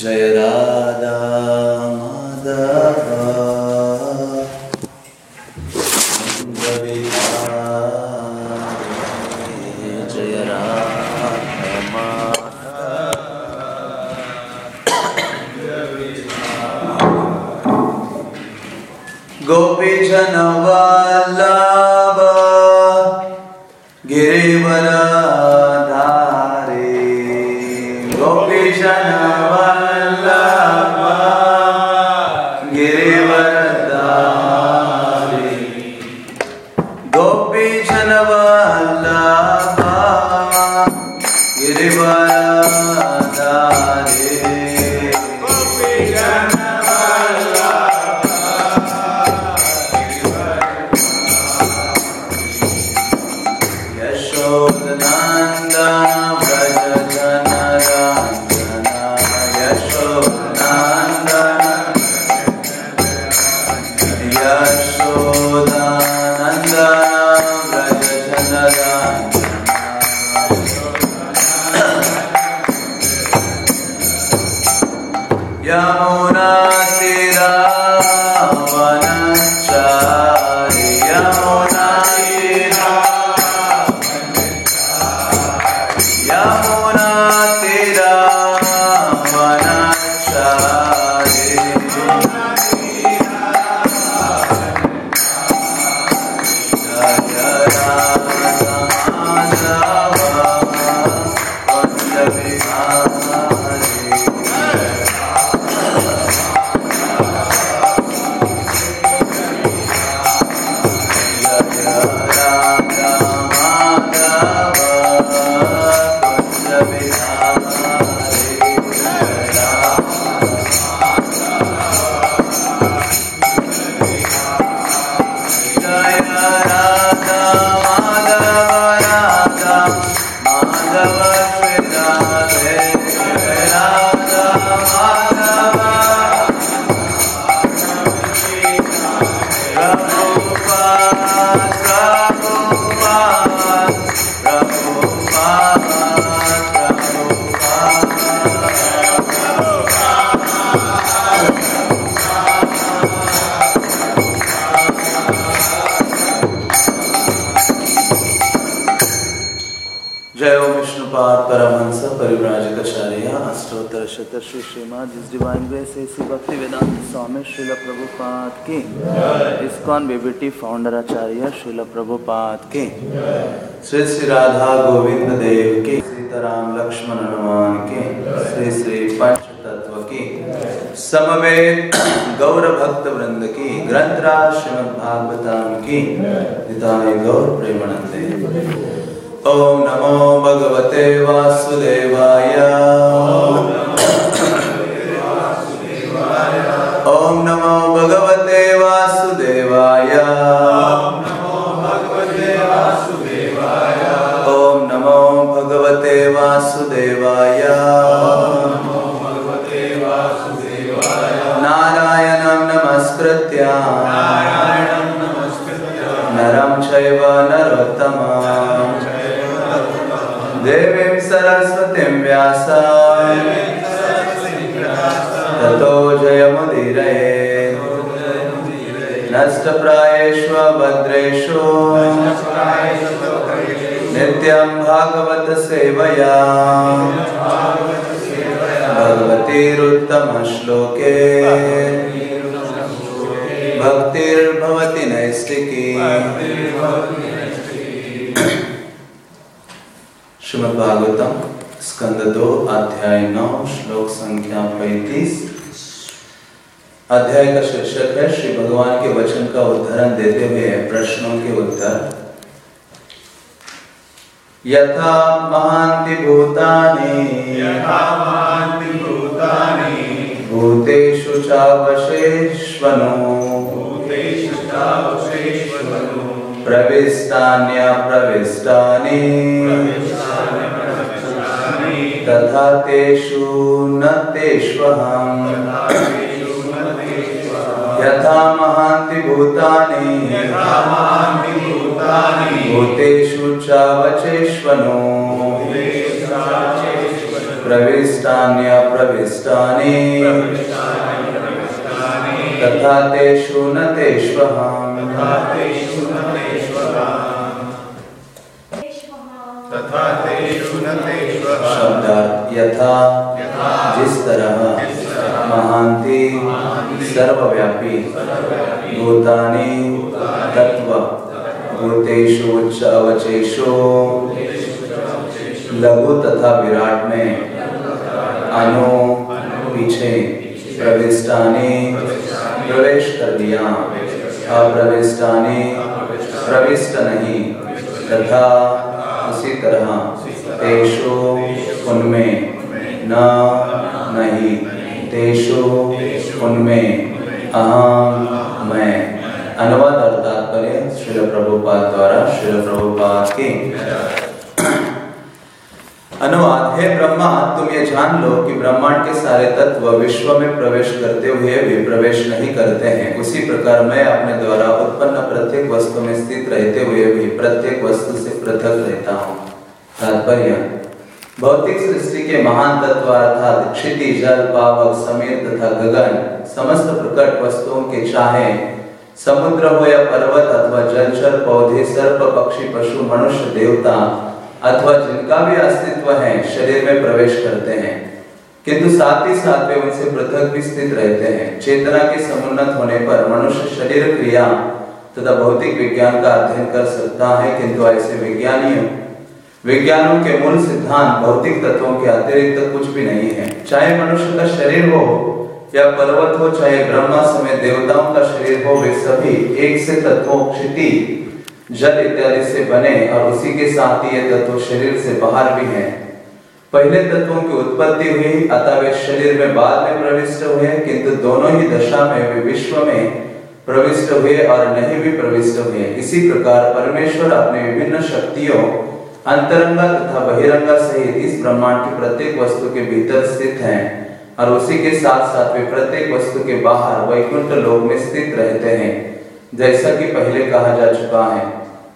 जय राधा माधव श्रीमद जिस divine grace AC भक्ति वेदांत स्वामी श्रील प्रभुपाद की। ISKCON BBT founder Acharya Srila Prabhupada की। श्री श्री राधा गोविंद देव की सीताराम लक्ष्मण हनुमान की श्री श्री पंच तत्व की समवेत गौर भक्त वृंद की ग्रंथराज श्रीमद भागवतम की निताय गौर प्रेमानंदे ॐ नमो भगवते वासुदेवाय ॐ नमो भगवते वासुदेवाय। ॐ नमो भगवते वासुदेवाय। नारायणं नमस्कृत्य। नरं चैव नरोत्तमम् देवीं सरस्वतीं व्यास। ततो जयमुदीरये नष्टप्रायेष्व भद्रेषु नित्यं भागवत सेवया। भगवतीरुत्तमश्लोके। भक्तिर्भवति नैष्टिकी श्रीमद् भागवतम स्कंद अध्याय नौ, श्लोक संख्या पैतीस। अध्याय का शीर्षक है श्री भगवान के वचन का उदाहरण देते हुए प्रश्नों के उत्तर। यथा महांति भूतानि। यथा महान्ति भूतानि। भूतेषु चावशेष्वनु। भूतेषु चावशेष्वनु। प्रविष्टान्यप्रविष्टानि प्रविष्टानि। प्रविष्टानि। तथा तेषु न तेष्वहम्। यथा महान्ति भूतानि। यथा महान्ति भूतानि। भूतेषु भूतेषु चावशेष्वनु प्रविष्टान्यप्रविष्टानि तथा तेषु न तेष्वहम् तथा तेषु न तेष्वः। शब्दार्थ यथा जिस तरह महांति सर्वव्यापी। भूतानि तत्व भूतेषु उच्च अवचेषु। लघु तथा विराट में अनु पीछे प्रविष्टानि प्रवेश कर दिया। अप्रविष्टानि प्रविष्ट नहीं। तथा उसी तरह तेषु उनमें न नहीं। तेषु उनमें। अहम मैं अनुवाद और तात्पर्य श्रील प्रभुपाद द्वारा श्रील प्रभुपाद की। अनुवाद, है ब्रह्मा, तुम ये जान लो कि ब्रह्मांड के सारे तत्व विश्व में प्रवेश करते हुए भी प्रवेश नहीं करते हैं। उसी प्रकार मैं अपने द्वारा उत्पन्न प्रत्येक वस्तु में स्थित रहते हुए भी प्रत्येक वस्तु से पृथक रहता हूँ। तात्पर्य भौतिक सृष्टि के महान तत्व अर्थात क्षिति, जल पावक समीर तथा गगन समस्त प्रकट वस्तुओं के चाहे समुद्र हो या पर्वत अथवा जलचर पौधे, सर्प, पक्षी, पशु, मनुष्य, देवता अथवा जिनका भी अस्तित्व है शरीर में प्रवेश करते हैं। किंतु साथ ही साथ वे उनसे पृथक भी स्थित रहते हैं। चेतना के समुन्नत होने पर मनुष्य शरीर क्रिया तथा भौतिक विज्ञान का अध्ययन कर सकता है, किंतु ऐसे विज्ञानियों विज्ञानों के मूल सिद्धांत, भौतिक तत्वों के अतिरिक्त कुछ भी नहीं है। चाहे मनुष्य का शरीर हो या पर्वत हो, चाहे ब्रह्मा समेत देवताओं का शरीर हो, वे सभी एक से तत्वों, क्षिति, जल इत्यादि से बने और उसी के साथ ही ये तत्व शरीर से बाहर भी हैं। पहले तत्वों की उत्पत्ति हुई, अतः वे शरीर में बाद में प्रविष्ट हुए, किंतु दोनों ही दशा में वे विश्व में प्रविष्ट हुए और नहीं भी प्रविष्ट हुए। इसी प्रकार परमेश्वर अपने विभिन्न शक्तियों अंतरंगा तथा बहिरंगा सहित इस ब्रह्मांड की प्रत्येक वस्तु के भीतर स्थित हैं, और उसी के साथ साथ वे प्रत्येक वस्तु के बाहर वैकुंठ लोक में स्थित रहते हैं, जैसा कि पहले कहा जा चुका है।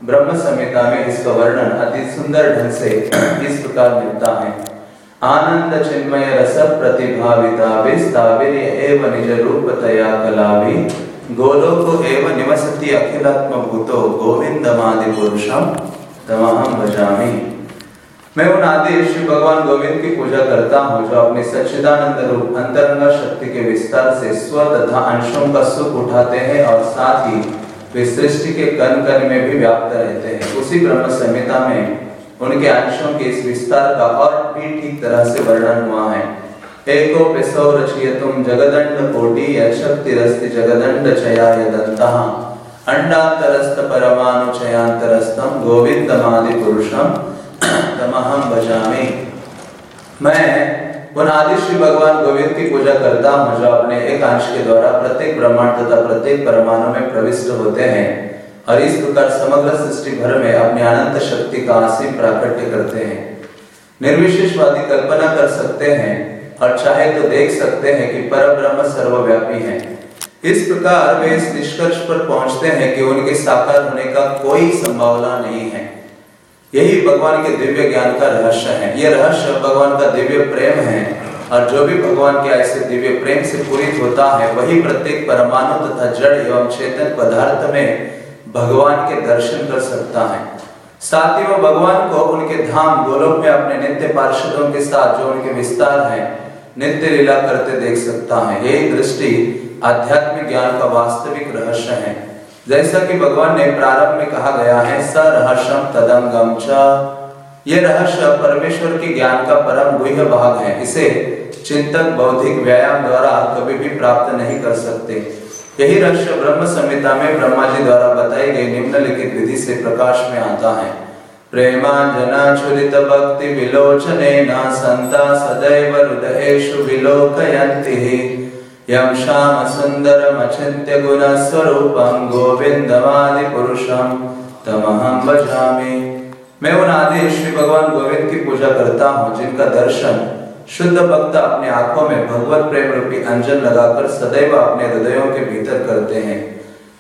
ब्रह्म संहिता में इसका वर्णन अति सुंदर ढंग से इस प्रकार मिलता है। आनंद चिन्मय रस प्रतिभाविता विस्ताविर एव निज रूपतया गोलोक एव निवसति अखिलात्म भूतो गोविंदमादि पुरुषम तमहम भजामि मैं उन आदि श्री भगवान गोविंद की पूजा करता हूँ, जो अपने सच्चिदानंद रूप, अंतरंगा शक्ति के विस्तार से स्व तथा अंशों का सुख उठाते हैं और साथ ही वे सृष्टि के कण कण में भी व्याप्त रहते हैं। उसी ब्रह्म संहिता में उनके अंशों के इस विस्तार का और भी ठीक तरह से वर्णन हुआ है। एको पिसौ रचयतुम जगदंड कोटि शक्तिरस्ति जगदंड चयाय दन्तः गोविंदमादि पुरुषम तमहम मैं उन आदि श्री भगवान गोविंद की पूजा करता हूँ, जो अपने एक अंश के द्वारा प्रत्येक ब्रह्मांड तथा प्रत्येक परमाणु में प्रविष्ट होते हैं और इस प्रकार समग्र सृष्टि भर में अपनी अनंत शक्ति का असीम प्राकट्य करते हैं। निर्विशेषवादी कल्पना कर सकते हैं और चाहे तो देख सकते हैं कि पर ब्रह्म सर्वव्यापी है। इस प्रकार वे इस निष्कर्ष पर पहुँचते हैं कि उनके साकार होने का कोई संभावना नहीं है। यही भगवान के दिव्य ज्ञान का रहस्य है। यह रहस्य भगवान का दिव्य प्रेम है और जो भी भगवान के ऐसे दिव्य प्रेम से पूरित होता है, वही प्रत्येक परमाणु तथा जड़ एवं चेतन पदार्थ में भगवान के दर्शन कर सकता है। साथ ही वो भगवान को उनके धाम, गोलोक में अपने नित्य पार्षदों के साथ जो उनके विस्तार है, नित्य लीला करते देख सकता है। यही दृष्टि आध्यात्मिक ज्ञान का वास्तविक रहस्य है। जैसा कि भगवान ने प्रारंभ में कहा गया है, स रहस्यम तदंगम च। ये रहस्य परमेश्वर के ज्ञान का परम गुह्य भाग है। इसे चिंतक बौद्धिक व्यायाम द्वारा कभी भी प्राप्त नहीं कर सकते। यही रहस्य ब्रह्म संहिता में ब्रह्मा जी द्वारा बताई गई निम्नलिखित विधि से प्रकाश में आता है। प्रेमांजनाचुरित भक्ति विलोचने न संता सदैव हृदयेषु विलोकयन्ति। यम श्याम सुंदरम अचिंत्य गुण स्वरूपम गोविंदमादि पुरुषम तमहम भजामि। मैं उन आदि श्री भगवान गोविंद की पूजा करता हूँ, जिनका दर्शन शुद्ध भक्त अपने आँखों में भगवत प्रेम रूपी अंजन लगाकर सदैव अपने हृदयों के भीतर करते हैं।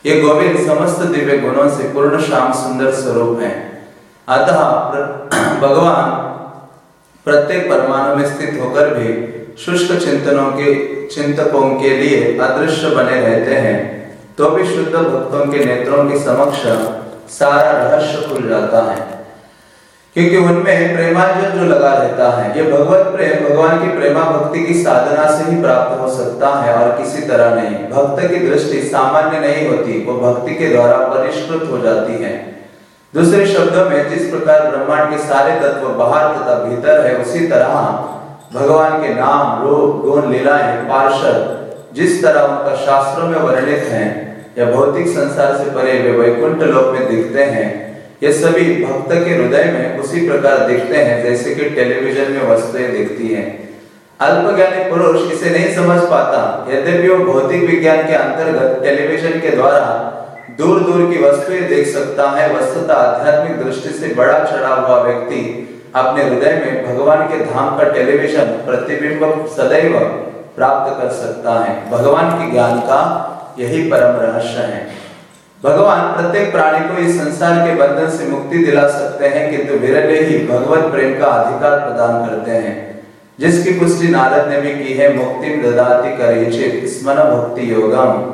ये गोविंद समस्त दिव्य गुणों से पूर्ण श्याम सुंदर स्वरूप है। अतः भगवान प्रत्येक परमाणु में स्थित होकर भी शुष्क चिंतनों के, चिंतकों के लिए अदृश्य बने रहते हैं तो भी शुद्ध भक्तों के नेत्रों के समक्ष सारा रहस्य खुल जाता है। क्योंकि उनमें प्रेमांजन जो लगा रहता है, ये भगवत प्रेम, भगवान की प्रेमा भक्ति की साधना से ही प्राप्त हो सकता है और किसी तरह नहीं। भक्त की दृष्टि सामान्य नहीं होती, वो भक्ति के द्वारा परिष्कृत हो जाती है। दूसरे शब्दों में, जिस प्रकार ब्रह्मांड के सारे तत्व बाहर तथा भीतर है, उसी तरह भगवान के नाम, रूप, गुण लीलाएँ पार्षद जिस तरह उनका शास्त्रों में वर्णित है, या भौतिक संसार से परे वे वैकुंठ लोक में दिखते हैं, ये सभी भक्त के हृदय में उसी प्रकार दिखते हैं जैसे कि टेलीविज़न में वस्तुएँ दिखती हैं। अल्पज्ञानी पुरुष इसे नहीं समझ पाता। यद्यपि वो भौतिक विज्ञान के अंतर्गत टेलीविज़न के द्वारा दूर दूर की वस्तुएँ देख सकता है, वस्तुता आध्यात्मिक दृष्टि से बड़ा चढ़ा हुआ व्यक्ति अपने हृदय में भगवान के धाम का टेलीविज़न प्रतिबिंब सदैव प्राप्त कर सकता है। भगवान के ज्ञान का यही परम रहस्य है। भगवान प्रत्येक प्राणी को इस संसार के बंधन से मुक्ति दिला सकते हैं, किंतु विरले ही भगवत प्रेम का अधिकार प्रदान करते हैं। जिसकी पुष्टि नारद ने भी की है, मुक्ति ददाति करेचित स्मरण भक्ति योगम।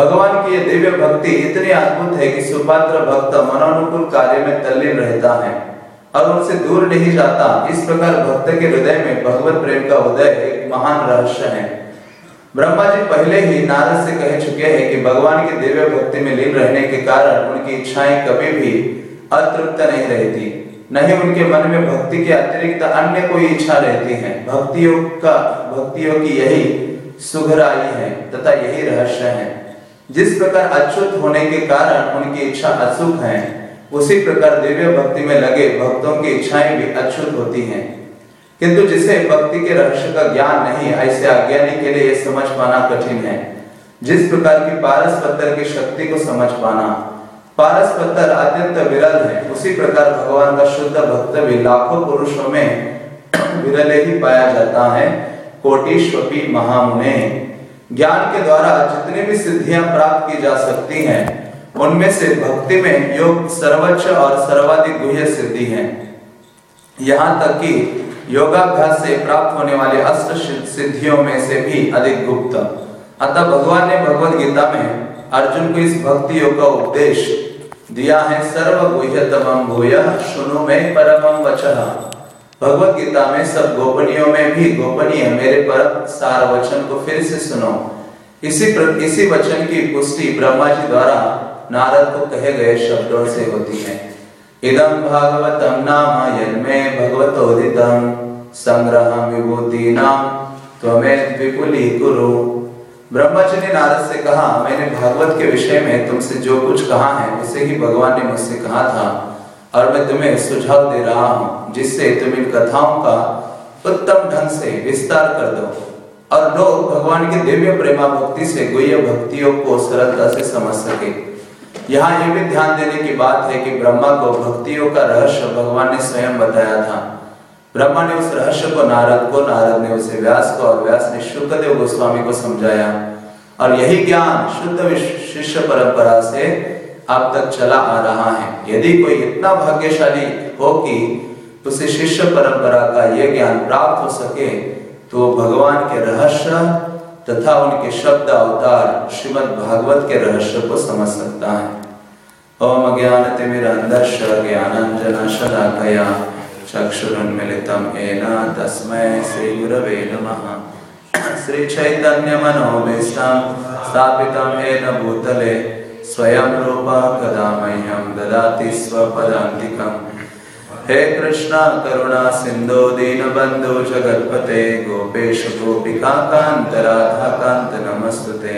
भगवान की यह दिव्य भक्ति इतनी अद्भुत है कि सुपात्र भक्त मनोनुकूल कार्य में तल्लीन रहता है। और उनसे दूर नहीं जाता। इस प्रकार भक्त के हृदय में भगवत प्रेम का उदय एक महान रहस्य है। ब्रह्मा जी पहले ही नारद से कह चुके हैं कि भगवान की दिव्य भक्ति में लीन रहने के कारण उनकी इच्छाएँ कभी भी अतृप्त नहीं रहती। नहीं उनके मन में भक्ति के अतिरिक्त अन्य कोई इच्छा रहती है। भक्तियों का, भक्तियों की यही सुघराई है तथा यही रहस्य है। जिस प्रकार अच्युत होने के कारण उनकी इच्छा अचुक है उसी प्रकार दिव्य भक्ति में लगे भक्तों की इच्छाएँ भी अच्युत होती हैं। किंतु जिसे भक्ति के रहस्य का ज्ञान नहीं, ऐसे अज्ञानी के लिए यह समझ पाना कठिन है। जिस प्रकार की पारस पत्थर की शक्ति को समझ पाना। पारस पत्थर अत्यंत विरल है। उसी प्रकार भगवान का शुद्ध भक्त भी लाखों पुरुषों में विरल ही पाया जाता है। कोटिश्वपी महामुने। ज्ञान के द्वारा जितनी भी सिद्धियाँ प्राप्त की जा सकती हैं उनमें से भक्ति में योग सर्वोच्च और सर्वाधिक गुह्य सिद्धि है। यहाँ तक कि योगाभ्यास से प्राप्त होने वाले अष्ट सिद्धियों में से भी अधिक गुप्त। अतः भगवान ने भगवत गीता में अर्जुन को इस भक्ति योग का उपदेश दिया है सर्व गुह्यतम भूय सुनो में भगवत गीता में सब गोपनीयों में भी गोपनीय मेरे परम सार वचन को फिर से सुनो। इसी प्र, इसी वचन की पुष्टि ब्रह्मा जी द्वारा नारद को कहे गए शब्दों से होती है। इदं भागवतं नाम यन्मे भगवतोदितं संग्रहं विभूतीनां त्वमेत विपुलीकुरु ब्रह्मा जी ने नारद से कहा, मैंने भागवत के विषय में तुमसे जो कुछ कहा है, उसे ही भगवान ने मुझसे कहा था, और मैं तुम्हें सुझाव दे रहा हूँ, जिससे तुम इन कथाओं का उत्तम ढंग से विस्तार कर दो। और लोग भगवान की दिव्य प्रेमा भक्ति से गुह्य भक्तियों को सरलता से समझ सके। यहाँ ये भी ध्यान देने की बात है कि ब्रह्मा को भक्तियों का रहस्य भगवान ने स्वयं बताया था। ब्रह्मा ने उस रहस्य को नारद को, नारद ने उसे व्यास को और व्यास ने शुक्रदेव गोस्वामी को समझाया। और यही ज्ञान शुद्ध शिष्य परंपरा से अब तक चला आ रहा है। यदि कोई इतना भाग्यशाली हो कि उसे शिष्य परंपरा का यह ज्ञान प्राप्त हो सके तो भगवान के रहस्य तथा उनके शब्द अवतार श्रीमद भागवत के रहस्य को समझ सकता है। ओम ज्ञान तिमिरंदर्श ज्ञानांजन शलाकया चक्षुरुन्मिलितं येन तस्मै श्रीगुरवे नमः। श्रीचैतन्यमनोभीष्टं स्थापितं येन भूतले, स्वयं रूपा कदा मह्यं ददाति स्वपदान्तिकम्। हे कृष्णा, करुणा सिंधु दीनबंधु जगतपते गोपेश गोपिका कांत राधा कांत नमस्तुते।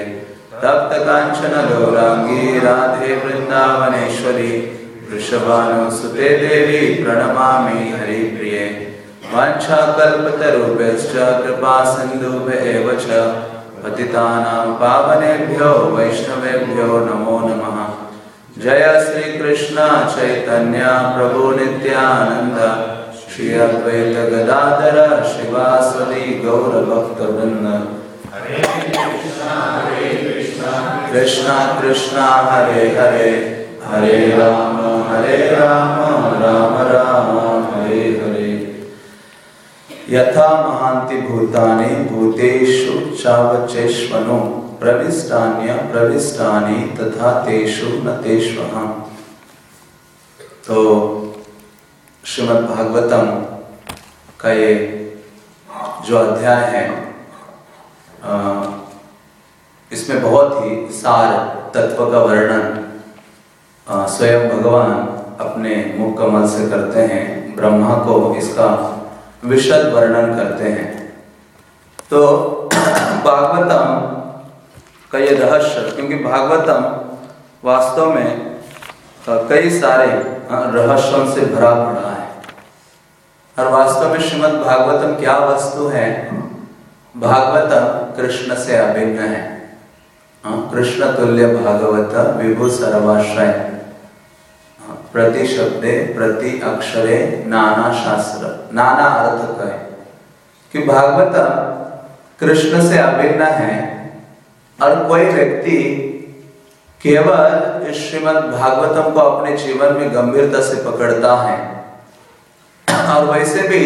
तप्त कांचन गौरांगी राधे वृंदावनेश्वरी वृषभानुसुते देवी, प्रणमामि हरिप्रिये। वाञ्छाकल्पतरुभ्यश्च कृपा सिन्धुभ्य च, पतितानां पावनेभ्यो, वैष्णवेभ्यो, नमो नमः। जय श्री कृष्ण चैतन्य प्रभु नित्यानंद श्री अद्वैत गदाधर, शिवासदि गौर भक्त वृंद कृष्ण कृष्ण हरे हरे हरे राम हरे राम राम राम, हरे हरे। यथा महांति भूतानि, भूतेषु चावचेष्वनो। प्रविष्टान्य, प्रविष्टानि तथा तेषु न तेष्वहम तो श्रीमद् भागवतम का ये जो अध्याय है इसमें बहुत ही सार तत्व का वर्णन स्वयं भगवान अपने मुख कमल से करते हैं, ब्रह्मा को इसका विशद वर्णन करते हैं। तो भागवतम का ये रहस्य, क्योंकि भागवतम वास्तव में कई सारे रहस्यों से भरा पड़ा है। और वास्तव में श्रीमद् भागवतम क्या वस्तु है? भागवतम कृष्ण से अभिन्न है। कृष्ण तुल्य भागवत विभु सर्वाश्रय। प्रति शब्दे, प्रति अक्षरे नाना शास्त्र, नाना अर्थ कहे। कि भागवत कृष्ण से अभिन्न है और कोई व्यक्ति केवल इस श्रीमद भागवतम को अपने जीवन में गंभीरता से पकड़ता है। और वैसे भी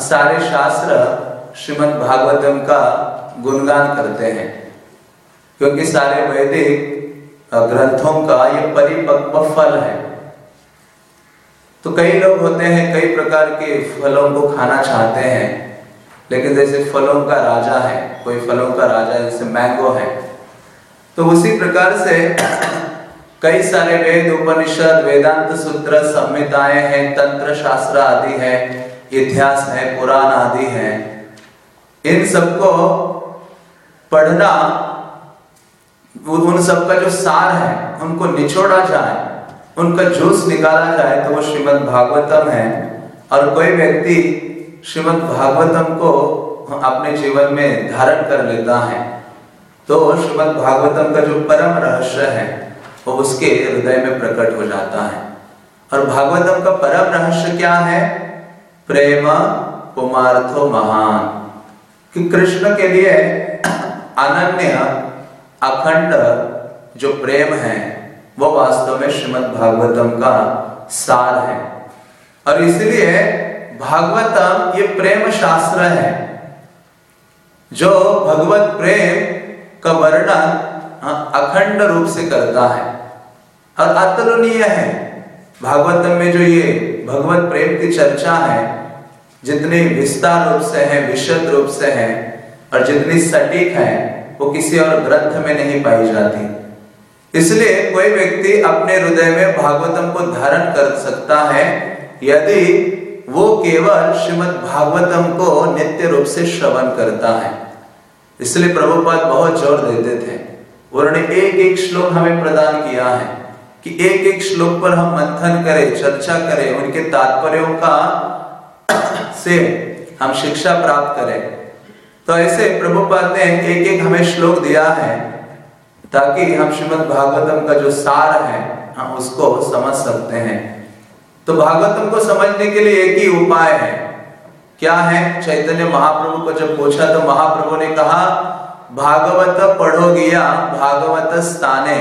सारे शास्त्र श्रीमद भागवतम का गुणगान करते हैं, क्योंकि सारे वैदिक ग्रंथों का ये परिपक्व फल है। तो कई लोग होते हैं, कई प्रकार के फलों को खाना चाहते हैं। लेकिन जैसे फलों का राजा है, कोई फलों का राजा, जैसे मैंगो है। तो उसी प्रकार से कई सारे वेद, उपनिषद, वेदांत, सूत्र, संहिताएँ हैं, तंत्र, शास्त्र आदि है, इतिहास है, पुराण आदि है। इन सबको पढ़ना उन सबका जो सार है, उनको निचोड़ा जाए, उनका जूस निकाला जाए तो वो श्रीमद् भागवतम है। और कोई व्यक्ति श्रीमद् भागवतम को अपने जीवन में धारण कर लेता है। तो श्रीमद् भागवतम का जो परम रहस्य है, वो उसके हृदय में प्रकट हो जाता है। और भागवतम का परम रहस्य क्या है? प्रेम कुमार्थो महान। कि कृष्ण के लिए अनन्य अखंड जो प्रेम है, वो वास्तव में श्रीमद् भागवतम का सार है। और इसलिए भागवतम ये प्रेम शास्त्र है। जो भगवत प्रेम का वर्णन हाँ, अखंड रूप से करता है। और अतुलनीय है। भागवतम में जो ये भगवत प्रेम की चर्चा है जितनी विस्तार रूप से है विशद रूप से है और जितनी सटीक है वो किसी और ग्रंथ में नहीं पाई जाती। इसलिए कोई व्यक्ति अपने हृदय में भागवतम को धारण कर सकता है यदि वो केवल श्रीमद भागवतम को नित्य रूप से श्रवण करता है। इसलिए प्रभुपाद बहुत ज़ोर देते थे। उन्होंने एक एक श्लोक हमें प्रदान किया है कि एक एक श्लोक पर हम मंथन करें, चर्चा करें, उनके तात्पर्यों का से हम शिक्षा प्राप्त करें। तो ऐसे प्रभुपाद ने एक एक हमें श्लोक दिया है ताकि हम श्रीमद भागवतम का जो सार है, हम उसको समझ सकते हैं। तो भागवतम को समझने के लिए एक ही उपाय है। क्या है? चैतन्य महाप्रभु को जब पूछा तो महाप्रभु ने कहा, भागवत पढ़ो गया, भागवत स्थाने,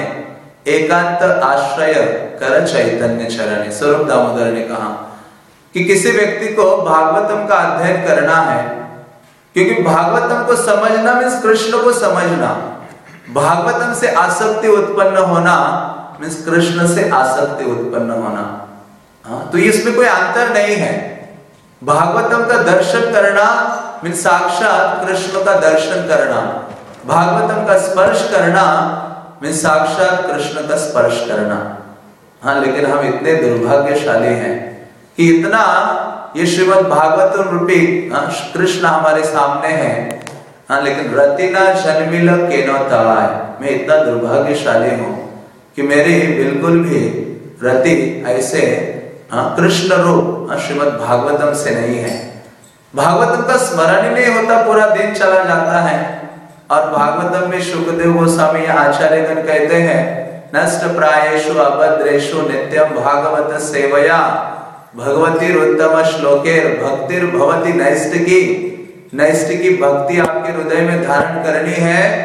एकांत आश्रय कर चैतन्य चरण। स्वरूप दामोदर ने कहा कि किसी व्यक्ति को भागवतम का अध्ययन करना है, क्योंकि भागवतम को समझना मीन्स कृष्ण को समझना। भागवतम से आसक्ति उत्पन्न होना मीन्स कृष्ण से आसक्ति उत्पन्न होना। हाँ तो इसमें कोई अंतर नहीं है। भागवतम का दर्शन करना मीन्स साक्षात कृष्ण का दर्शन करना। भागवतम का स्पर्श करना मीन्स साक्षात कृष्ण का स्पर्श करना। हाँ लेकिन हम इतने दुर्भाग्यशाली हैं कि इतना ये श्रीमद भागवत रूपी हाँ, कृष्ण हमारे सामने है। हाँ लेकिन रतिना जन्मिल के नौताय मैं इतना दुर्भाग्यशाली हूँ कि मेरी बिल्कुल भी रति ऐसे हाँ, कृष्ण रूप। हाँ, श्रीमद भागवतम से नहीं है। भागवतम का स्मरण ही नहीं होता पूरा दिन चला जाता है। और भागवतम में सुखदेव गोस्वामी आचार्यगण कहते हैं नष्ट प्रायेशु अभद्रेशु नित्यम भागवत सेवया। भगवती उत्तम श्लोकेर भक्तिर भवती नैष्टिकी नैष्टिकी भक्ति आपके हृदय में धारण करनी है।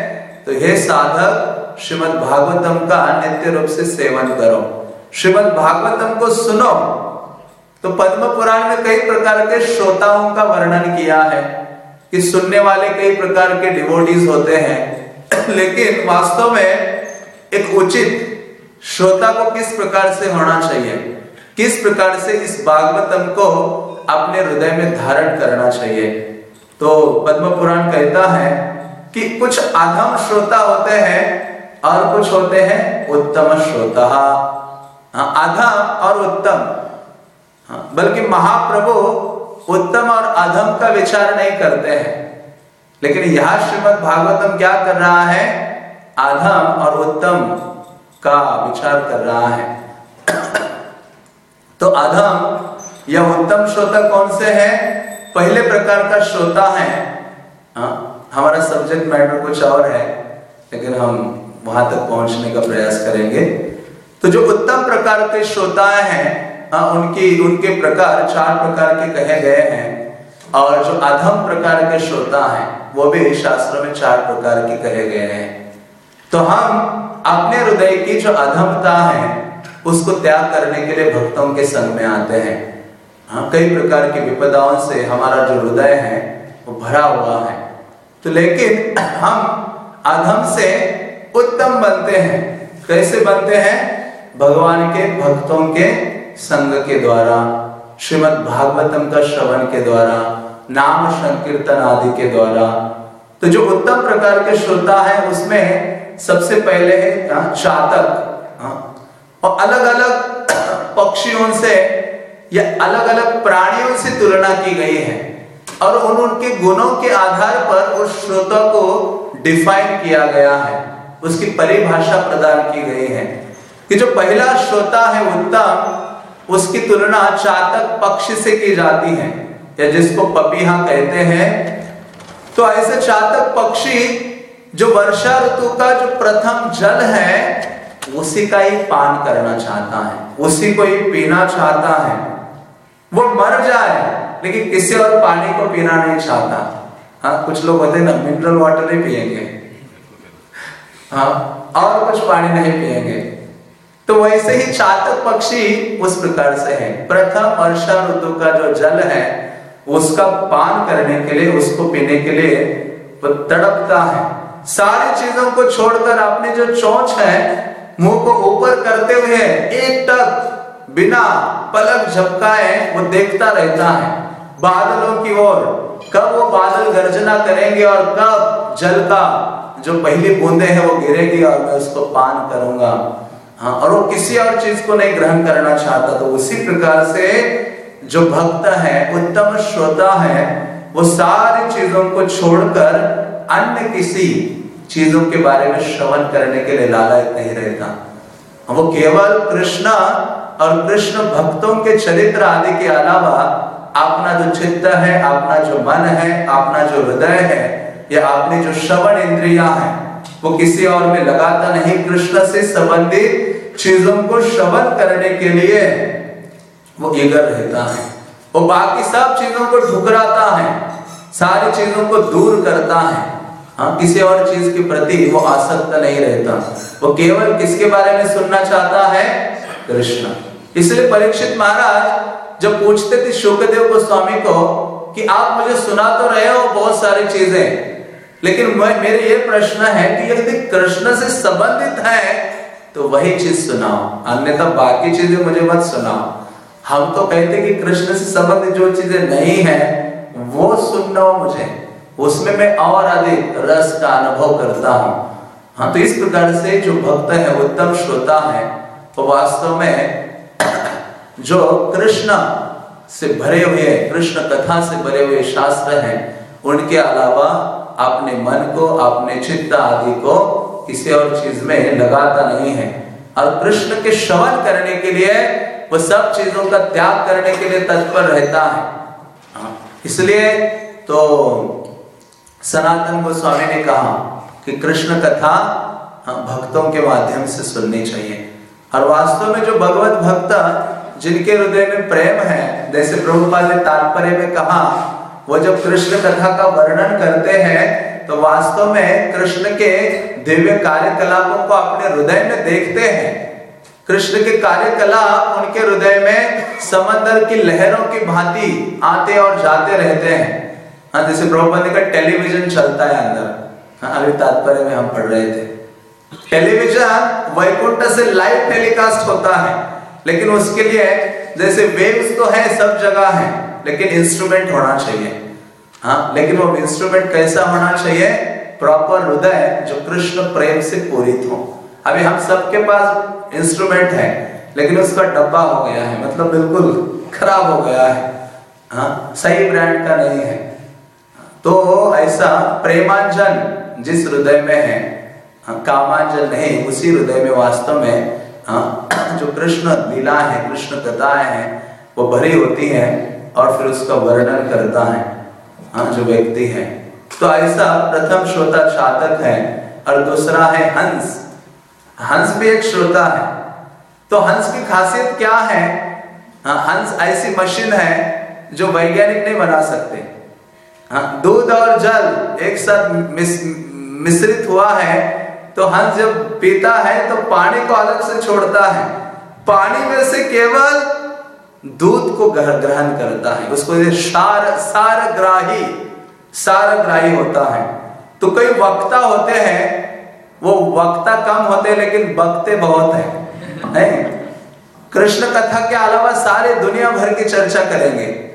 तो हे साधक श्रीमद भागवतम का नित्य रूप से सेवन करो। श्रीमद भागवतम को सुनो। तो पद्म पुराण में कई प्रकार के श्रोताओं का वर्णन किया है कि सुनने वाले कई प्रकार के डिवोटीज होते हैं। लेकिन वास्तव में एक उचित श्रोता को किस प्रकार से होना चाहिए? किस प्रकार से इस भागवतम को अपने हृदय में धारण करना चाहिए? तो पद्म पुराण कहता है कि कुछ अधम श्रोता होते हैं और कुछ होते हैं उत्तम श्रोता। हाँ, अधम और उत्तम। हाँ, बल्कि महाप्रभु उत्तम और अधम का विचार नहीं करते हैं। लेकिन यह श्रीमद भागवतम क्या कर रहा है? अधम और उत्तम का विचार कर रहा है। तो अधम या उत्तम श्रोता कौन से है? पहले प्रकार का श्रोता है। हाँ हमारा सब्जेक्ट मैटर कुछ और है लेकिन हम वहाँ तक पहुँचने का प्रयास करेंगे। तो जो उत्तम प्रकार के श्रोता हैं हाँ, उनकी उनके प्रकार चार प्रकार के कहे गए हैं और जो अधम प्रकार के श्रोता हैं वो भी शास्त्रों में चार प्रकार के कहे गए हैं। तो हम अपने हृदय की जो अधमता है उसको त्याग करने के लिए भक्तों के संग में आते हैं। हाँ कई प्रकार की विपदाओं से हमारा जो हृदय है वो भरा हुआ है। तो लेकिन हम अधम से उत्तम बनते हैं। कैसे बनते हैं? भगवान के भक्तों के संग के द्वारा श्रीमद् भागवतम का श्रवण के द्वारा नाम संकीर्तन आदि के द्वारा। तो जो उत्तम प्रकार के श्रोता है उसमें सबसे पहले है हाँ, चातक हाँ, और अलग अलग पक्षियों से या अलग अलग प्राणियों से तुलना की गई है। और उन उनके गुणों के आधार पर उस श्रोता को डिफाइन किया गया है। उसकी परिभाषा प्रदान की गई है। कि जो पहला श्रोता है उत्तम, उसकी तुलना चातक पक्षी से की जाती है। या जिसको पपीहा कहते हैं तो ऐसे चातक पक्षी जो वर्षा ऋतु का जो प्रथम जल है, उसी का ही पान करना चाहता है, उसी को ही पीना चाहता है। वो मर जाए, लेकिन किसी और पानी को पीना नहीं चाहता। हाँ कुछ लोग होते ना मिनरल वाटर नहीं पिएँगे हाँ और कुछ पानी नहीं पिएँगे तो वैसे ही चातक पक्षी उस प्रकार से है। प्रथम वर्षा ऋतु का जो जल है, उसका पान करने के लिए, उसको पीने के लिए वो तड़पता है। सारी चीज़ों को छोड़कर अपनी जो चोंच है, मुँह को ऊपर करते हुए एक टक बिना पलक झपकाए वो देखता रहता है। बादलों की ओर, कब वो बादल गर्जना करेंगे और कब जल का जो पहली बूंदे हैं वो गिरेगी और मैं उसको पान करूँगा। हाँ और वो किसी और चीज़ को नहीं ग्रहण करना चाहता तो उसी प्रकार से जो भक्त है, उत्तम श्रोता है, वो सारी चीज़ों को छोड़कर अन्य किसी चीज़ों के बारे में श्रवण करने के लिए लालच नहीं रहता वो केवल कृष्ण और कृष्ण भक्तों के चरित्र आदि के अलावा अपना जो चित्त है, अपना जो मन है, अपना जो हृदय है, या अपनी जो श्रवण इंद्रिया है, वो किसी और में लगाता नहीं, कृष्ण से संबंधित चीज़ों को श्रवण करने के लिए वो ईगर रहता है। वो बाकी सब चीज़ों को ठुकराता है, सारी चीज़ों को दूर करता है। हाँ किसी और चीज़ के प्रति वो आसक्त नहीं रहता। वो केवल किसके बारे में सुनना चाहता है? कृष्ण। इसलिए परीक्षित महाराज जब पूछते थे शुक्रदेव गोस्वामी को कि आप मुझे सुना तो रहे हो बहुत सारी चीज़ें, लेकिन मेरे ये प्रश्न है कि यदि कृष्ण से संबंधित है तो वही चीज़ सुनाओ। अन्यथा बाकी चीज़ें मुझे मत सुनाओ। हम तो कहते कि कृष्ण से संबंधित जो चीज़ें नहीं है, वो सुनना मुझे। उसमें मैं और अधिक रस का अनुभव करता हूँ। हाँ तो इस प्रकार से जो भक्त है, उत्तम श्रोता है तो वास्तव में जो कृष्ण से भरे हुए कृष्ण कथा से भरे हुए शास्त्र हैं, उनके अलावा अपने मन को, अपने चित्त आदि को किसी और चीज़ में लगाता नहीं है। और कृष्ण के श्रवण करने के लिए वो सब चीज़ों का त्याग करने के लिए तत्पर रहता है। हाँ, इसलिए तो सनातन गोस्वामी ने कहा कि कृष्ण कथा हाँ, भक्तों के माध्यम से सुननी चाहिए। और वास्तव में जो भगवत भक्त जिनके हृदय में प्रेम है जैसे प्रभुपाल ने तात्पर्य में कहा वो जब कृष्ण कथा का वर्णन करते हैं तो वास्तव में कृष्ण के दिव्य कार्यकलापों को अपने हृदय में देखते हैं। कृष्ण के कार्यकलाप उनके हृदय में समंदर की लहरों की भांति आते और जाते रहते हैं। हाँ जैसे प्रभुपति का टेलीविज़न चलता है अंदर। हाँ अभी तात्पर्य में हम पढ़ रहे थे। टेलीविज़न वैकुंठ से लाइव टेलीकास्ट होता है। लेकिन उसके लिए जैसे वेव्स तो है, सब जगह है, लेकिन इंस्ट्रूमेंट होना चाहिए। हाँ लेकिन वो इंस्ट्रूमेंट कैसा होना चाहिए? प्रॉपर हृदय जो कृष्ण प्रेम से पूरित हो। अभी हम सबके पास इंस्ट्रूमेंट है लेकिन उसका डब्बा हो गया है मतलब बिल्कुल खराब हो गया है। हाँ सही ब्रांड का नहीं है। तो ऐसा प्रेमांजन जिस हृदय में है हाँ, कामांजन नहीं उसी हृदय में वास्तव में हाँ, जो कृष्ण लीला है कृष्ण कथाएँ हैं वो भरी होती हैं और फिर उसका वर्णन करता है हाँ। जो व्यक्ति है। तो ऐसा प्रथम श्रोता चातक है और दूसरा है हंस। हंस भी एक श्रोता है। तो हंस की खासियत क्या है? हाँ, हंस ऐसी मशीन है जो वैज्ञानिक नहीं बना सकते। हाँ, दूध और जल एक साथ मिस, मिश्रित हुआ है। तो हंस जब पीता है तो पानी को अलग से छोड़ता है। पानी में से केवल दूध को ग्रहण करता है। उसको सार सार ग्राही सार ग्राही होता है। तो कई वक्ता होते हैं, वो वक्ता कम होते हैं, लेकिन बकते बहुत हैं। है? कृष्ण कथा के अलावा सारे दुनिया भर की चर्चा करेंगे।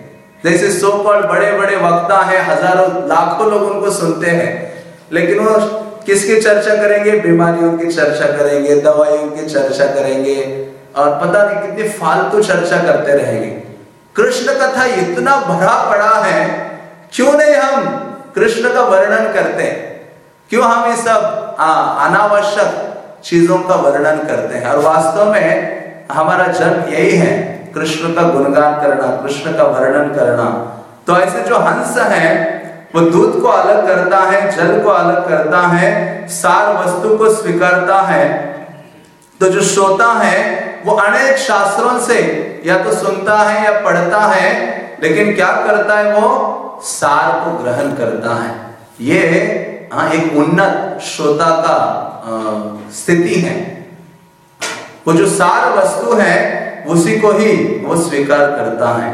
जैसे सो कॉल्ड बड़े बड़े वक्ता हैं, हज़ारों, लाखों लोग उनको सुनते हैं। लेकिन वो किसकी चर्चा करेंगे? बीमारियों की चर्चा करेंगे, दवाइयों की चर्चा करेंगे। और पता नहीं कितनी फालतू चर्चा करते रहेंगे। कृष्ण कथा इतना भरा पड़ा है, क्यों नहीं हम कृष्ण का वर्णन करते क्यों हम ये सब अनावश्यक चीज़ों का वर्णन करते हैं? और वास्तव में हमारा जन्म यही है, कृष्ण का गुणगान करना, कृष्ण का वर्णन करना। तो ऐसे जो हंस है, वो दूध को अलग करता है, जल को अलग करता है, सार वस्तु को स्वीकारता है। तो जो श्रोता है वो अनेक शास्त्रों से या तो सुनता है या पढ़ता है, लेकिन क्या करता है वो? सार को ग्रहण करता है। ये हाँ एक उन्नत श्रोता का स्थिति है। वो जो सार वस्तु है, उसी को ही वो स्वीकार करता है।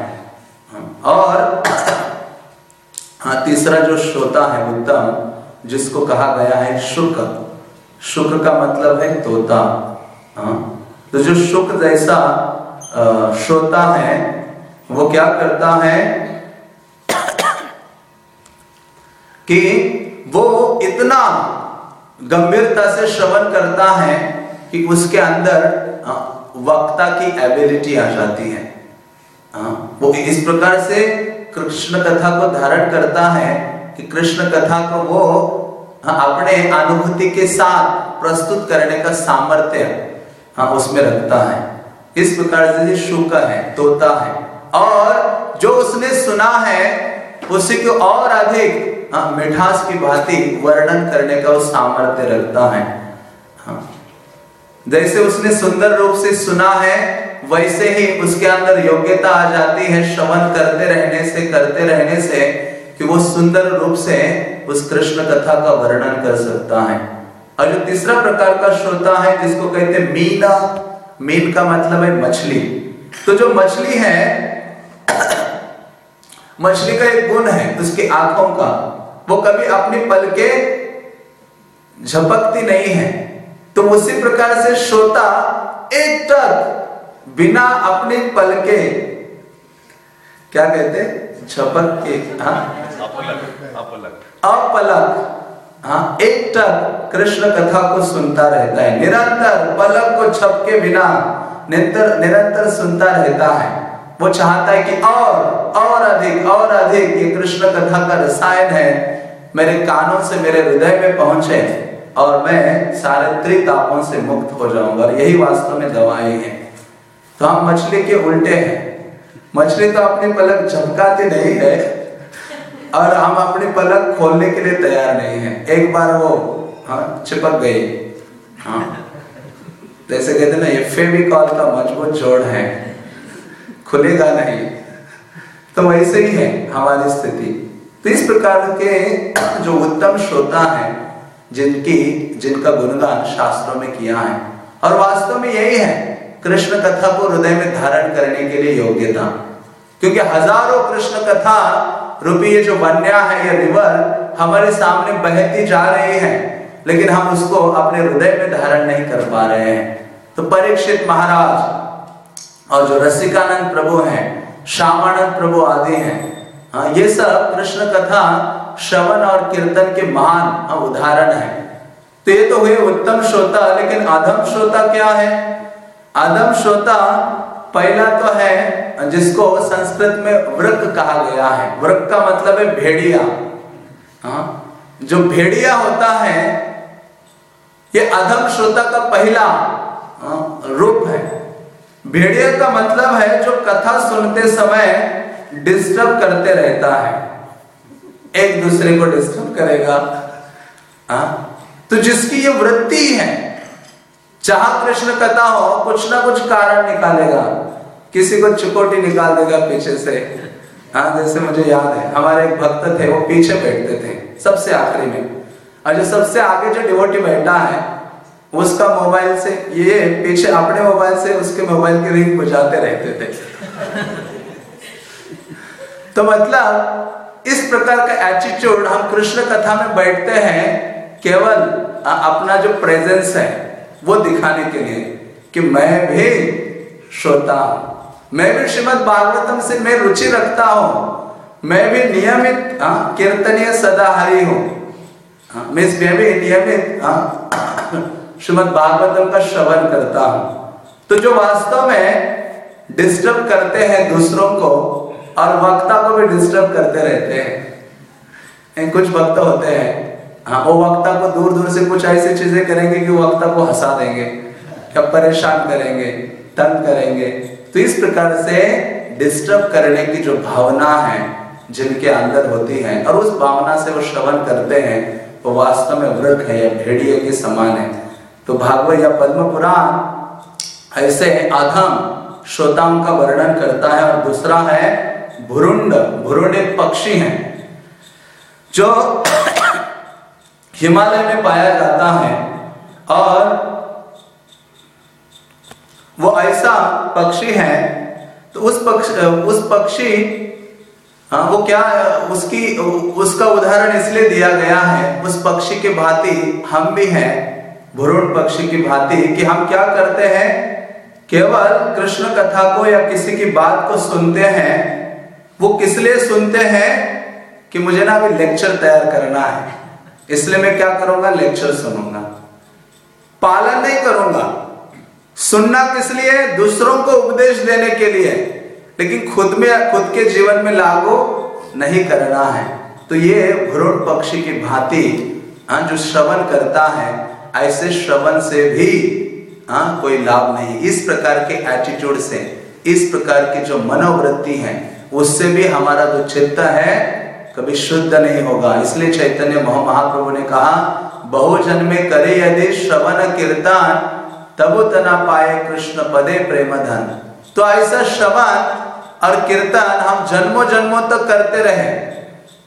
और हाँ तीसरा जो श्रोता है उत्तम, जिसको कहा गया है शुक्र। शुक्र का मतलब है तोता। हाँ। तो जो शुक्र जैसा श्रोता है, वो क्या करता है कि वो इतना गंभीरता से श्रवण करता है कि उसके अंदर वक्ता की एबिलिटी आ जाती है। वो इस प्रकार से कृष्ण कथा को धारण करता है कि कृष्ण कथा को वो अपने अनुभूति के साथ प्रस्तुत करने का सामर्थ्य हाँ उसमें रखता है। इस प्रकार से शुक है तोता है। और जो उसने सुना है उसी को और अधिक हाँ, मिठास की भांति वर्णन करने का वो सामर्थ्य रखता है। हाँ। जैसे उसने सुंदर रूप से सुना है वैसे ही उसके अंदर योग्यता आ जाती है श्रवण करते रहने से करते रहने से कि वो सुंदर रूप से उस कृष्ण कथा का वर्णन कर सकता है। और जो तीसरा प्रकार का श्रोता है जिसको कहते हैं मीना मीन का मतलब है मछली। तो जो मछली है मछली का एक गुण है उसकी आँखों का। वो कभी अपनी पल के झपकती नहीं है। तो उसी प्रकार से श्रोता एक तक बिना अपने पल के क्या कहते झपक के हाँ? अपलक। हाँ एक टक कृष्ण कथा को सुनता रहता है। निरंतर पलक को छपके बिना निरंतर निरंतर सुनता रहता है। वो चाहता है कि और और अधिक और अधिक ये कृष्ण कथा का रसायन है। मेरे कानों से मेरे हृदय में पहुँचे और मैं सारे त्रितापों से मुक्त हो जाऊँगा और यही वास्तव में दवाई है। तो हम मछली के उल्टे हैं। मछली तो अपनी पलक झपकाती नहीं है और हम अपनी पलक खोलने के लिए तैयार नहीं है। एक बार वो हाँ चिपक गई। हाँ। जैसे कहते ना, ये फेविकॉल का मज़बूत जोड़ है। खुलेगा नहीं। तो वैसे ही है हमारी स्थिति। तो इस प्रकार के जो उत्तम श्रोता है, जिनकी, जिनका गुणगान शास्त्रों में किया है, और वास्तव में यही है, कृष्ण कथा को हृदय में धारण करने के लिए योग्यता। क्योंकि हज़ारों कृष्ण कथा रूपी ये जो बन्या है ये रिवर हमारे सामने बहती जा रही है लेकिन हम उसको अपने हृदय में धारण नहीं कर पा रहे हैं। तो परीक्षित महाराज और जो रसिकानंद प्रभु हैं श्यामानंद प्रभु आदि हैं हाँ ये सब कृष्ण कथा श्रवण और कीर्तन के महान हाँ, उदाहरण है। तो ये तो हुए उत्तम श्रोता लेकिन अधम श्रोता क्या है? अधम श्रोता पहला तो है जिसको संस्कृत में वृक कहा गया है। वृक का मतलब है भेड़िया। हाँ? जो भेड़िया होता है ये अधम श्रोता का पहला हाँ, रूप है। भेड़िया का मतलब है जो कथा सुनते समय डिस्टर्ब करते रहता है। एक दूसरे को डिस्टर्ब करेगा। हाँ? तो जिसकी ये वृत्ति है जहाँ कृष्ण कथा हो, कुछ ना कुछ कारण निकालेगा। किसी को चुकोटी निकाल देगा पीछे से। हाँ जैसे मुझे याद है, हमारे एक भक्त थे, वो पीछे बैठते थे, सबसे आखिरी में। और जो सबसे आगे जो डिवोटी बैठा है, उसका मोबाइल से, ये पीछे अपने मोबाइल से उसके मोबाइल की रिंग बजाते रहते थे। तो मतलब इस प्रकार का एटीट्यूड हम कृष्ण कथा में बैठते हैं, केवल अपना जो प्रेजेंस है वो दिखाने के लिए कि मैं भी श्रोता हूँ। मैं भी श्रीमद भागवतम से मैं रुचि रखता हूँ। मैं भी नियमित कीर्तनीय सदा हरी हूँ मैं भी नियमित श्रीमद भागवतम का श्रवण करता हूँ। तो जो वास्तव में डिस्टर्ब करते हैं दूसरों को और वक्ता को भी डिस्टर्ब करते रहते हैं, कुछ वक्त होते हैं। हाँ वो वक्ता को दूर दूर से कुछ ऐसी चीज़ें करेंगे कि वक्ता को हंसा देंगे, या परेशान करेंगे, तंग करेंगे। तो इस प्रकार से डिस्टर्ब करने की जो भावना है, जिनके अंदर होती है, और उस भावना से वो श्रवण करते हैं, वो वास्तव में वृक है या भेड़िए के समान है। तो भागवत या पद्म पुराण ऐसे अधम श्रोताओं का वर्णन करता है, और दूसरा है भुरुंड भुरुंड एक पक्षी है, जो हिमालय में पाया जाता है। और वो ऐसा पक्षी है तो उस पक्ष, उस पक्षी हाँ वो क्या, उसकी, उसका उदाहरण इसलिए दिया गया है, उस पक्षी के भांति हम भी हैं, भुरुण पक्षी की भांति, कि हम क्या करते हैं, केवल कृष्ण कथा को या किसी की बात को सुनते हैं। वो किस लिए सुनते हैं, कि मुझे ना अभी लेक्चर तैयार करना है। इसलिए मैं क्या करूँगा? लेक्चर सुनूँगा। पालन नहीं करूँगा। सुनना किस लिए? दूसरों को उपदेश देने के लिए। लेकिन खुद में, खुद के जीवन में लागू नहीं करना है। तो ये भ्रूण पक्षी की भांति हाँ जो श्रवण करता है, ऐसे श्रवण से भी हाँ कोई लाभ नहीं। इस प्रकार के एटीट्यूड से, इस प्रकार की जो मनोवृत्ति है, उससे भी हमारा जो चित्त है कभी शुद्ध नहीं होगा। इसलिए चैतन्य महाप्रभु ने कहा, बहुजन में करे यदि श्रवण कीर्तन, तब तना पाए कृष्ण पदे प्रेम धन। तो ऐसा श्रवण और कीर्तन हम जन्मों जन्मों तक तो करते रहे।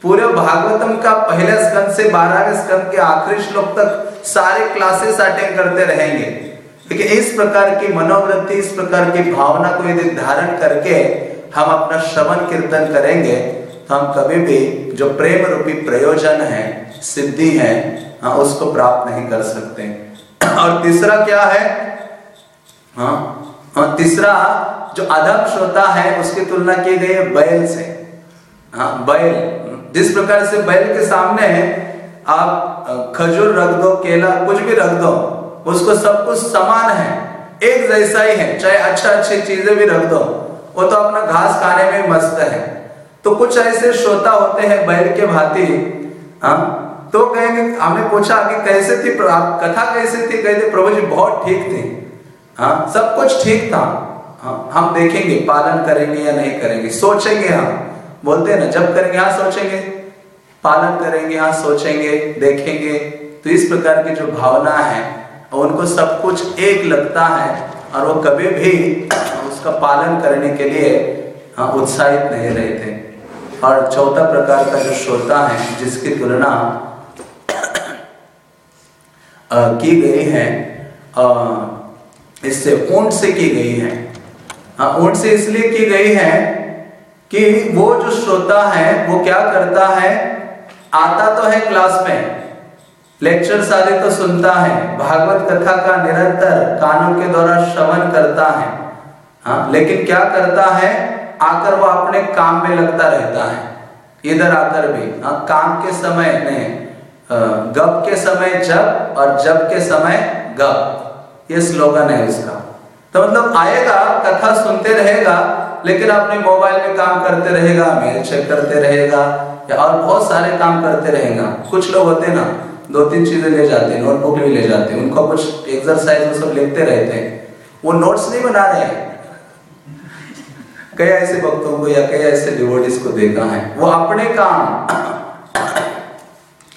पूरे भागवतम का पहले स्कंद से बारहवें स्कंद के आखिरी श्लोक तक सारे क्लासेस अटेंड करते रहेंगे। लेकिन इस प्रकार की मनोवृत्ति, इस प्रकार की भावना को यदि धारण करके हम अपना श्रवण कीर्तन करेंगे हम कभी भी जो प्रेम रूपी प्रयोजन है, सिद्धि है हाँ उसको प्राप्त नहीं कर सकते। और तीसरा क्या है? हाँ हाँ तीसरा जो अधम श्रोता है, उसकी तुलना की गई है बैल से। हाँ बैल। जिस प्रकार से बैल के सामने आप खजूर रख दो, केला, कुछ भी रख दो, उसको सब कुछ समान है, एक जैसा ही है, चाहे अच्छा अच्छी चीज़ें भी रख दो, वो तो अपना घास खाने में मस्त है। तो कुछ ऐसे श्रोता होते हैं बैल के भांति हाँ? तो कहेंगे, हमने पूछा कि कैसे थी कथा कैसे थी? कहते प्रभु जी, बहुत ठीक थी। हाँ? सब कुछ ठीक था। हाँ? हम देखेंगे, पालन करेंगे या नहीं करेंगे। सोचेंगे हम। बोलते हैं ना, जब करेंगे हाँ सोचेंगे। पालन करेंगे हाँ सोचेंगे, देखेंगे। तो इस प्रकार की जो भावना है, उनको सब कुछ एक लगता है, और वो कभी भी उसका पालन करने के लिए हाँ उत्साहित नहीं रहते। और चौथा प्रकार का जो श्रोता है, जिसकी तुलना की गई है इससे ऊँट से की गई है। हाँ ऊँट से इसलिए की गई है कि वो जो श्रोता है, वो क्या करता है, आता तो है क्लास में लेक्चर सारे तो सुनता है, भागवत कथा का निरंतर कानों के द्वारा श्रवण करता है। हाँ लेकिन क्या करता है आकर वो अपने काम में लगता रहता है। इधर आकर भी। हाँ काम के समय में गप के समय जब और जब के समय गप। ये स्लोगन है उसका तो मतलब आएगा, कथा सुनते रहेगा, लेकिन अपने मोबाइल में काम करते रहेगा, मेल चेक करते रहेगा, या और बहुत सारे काम करते रहेगा। कुछ लोग होते ना दो तीन चीज़ें ले जाते हैं, नोटबुक भी ले जाते हैं। उनको कुछ एक्सरसाइज वो सब लिखते रहते हैं। वो नोट्स नहीं बना रहे हैं। कई ऐसे भक्तों को या कई ऐसे डिवोटिस को देखा है? वो अपने काम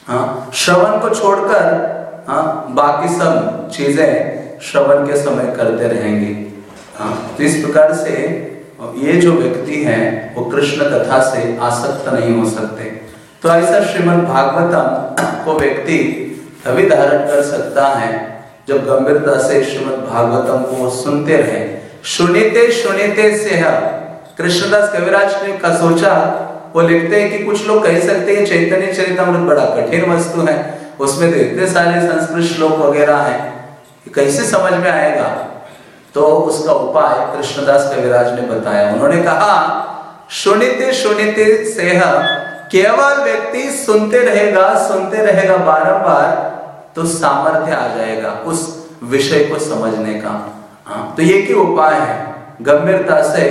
हाँ श्रवण को छोड़कर हाँ बाकी सब चीज़ें श्रवण के समय करते रहेंगे। हाँ तो इस प्रकार से ये जो व्यक्ति है, वो कृष्ण कथा से आसक्त नहीं हो सकते। तो ऐसा श्रीमद भागवतम को व्यक्ति तभी धारण कर सकता है, जब गंभीरता से श्रीमद भागवतम को सुनते रहे। सुनीते सुनीते से कृष्णदास कविराज ने का सोचा, वो लिखते हैं कि कुछ लोग कह सकते हैं, चैतन्य चरितमृत बड़ा कठिन वस्तु है। उसमें तो इतने सारे संस्कृत श्लोक वगैरह हैं कैसे समझ में आएगा? तो उसका उपाय कृष्णदास कविराज ने बताया। उन्होंने कहा सुनिते सुनिते सेह, केवल व्यक्ति सुनते रहेगा सुनते रहेगा बारंबार तो सामर्थ्य आ जाएगा उस विषय को समझने का। हाँ तो ये की उपाय है? गंभीरता से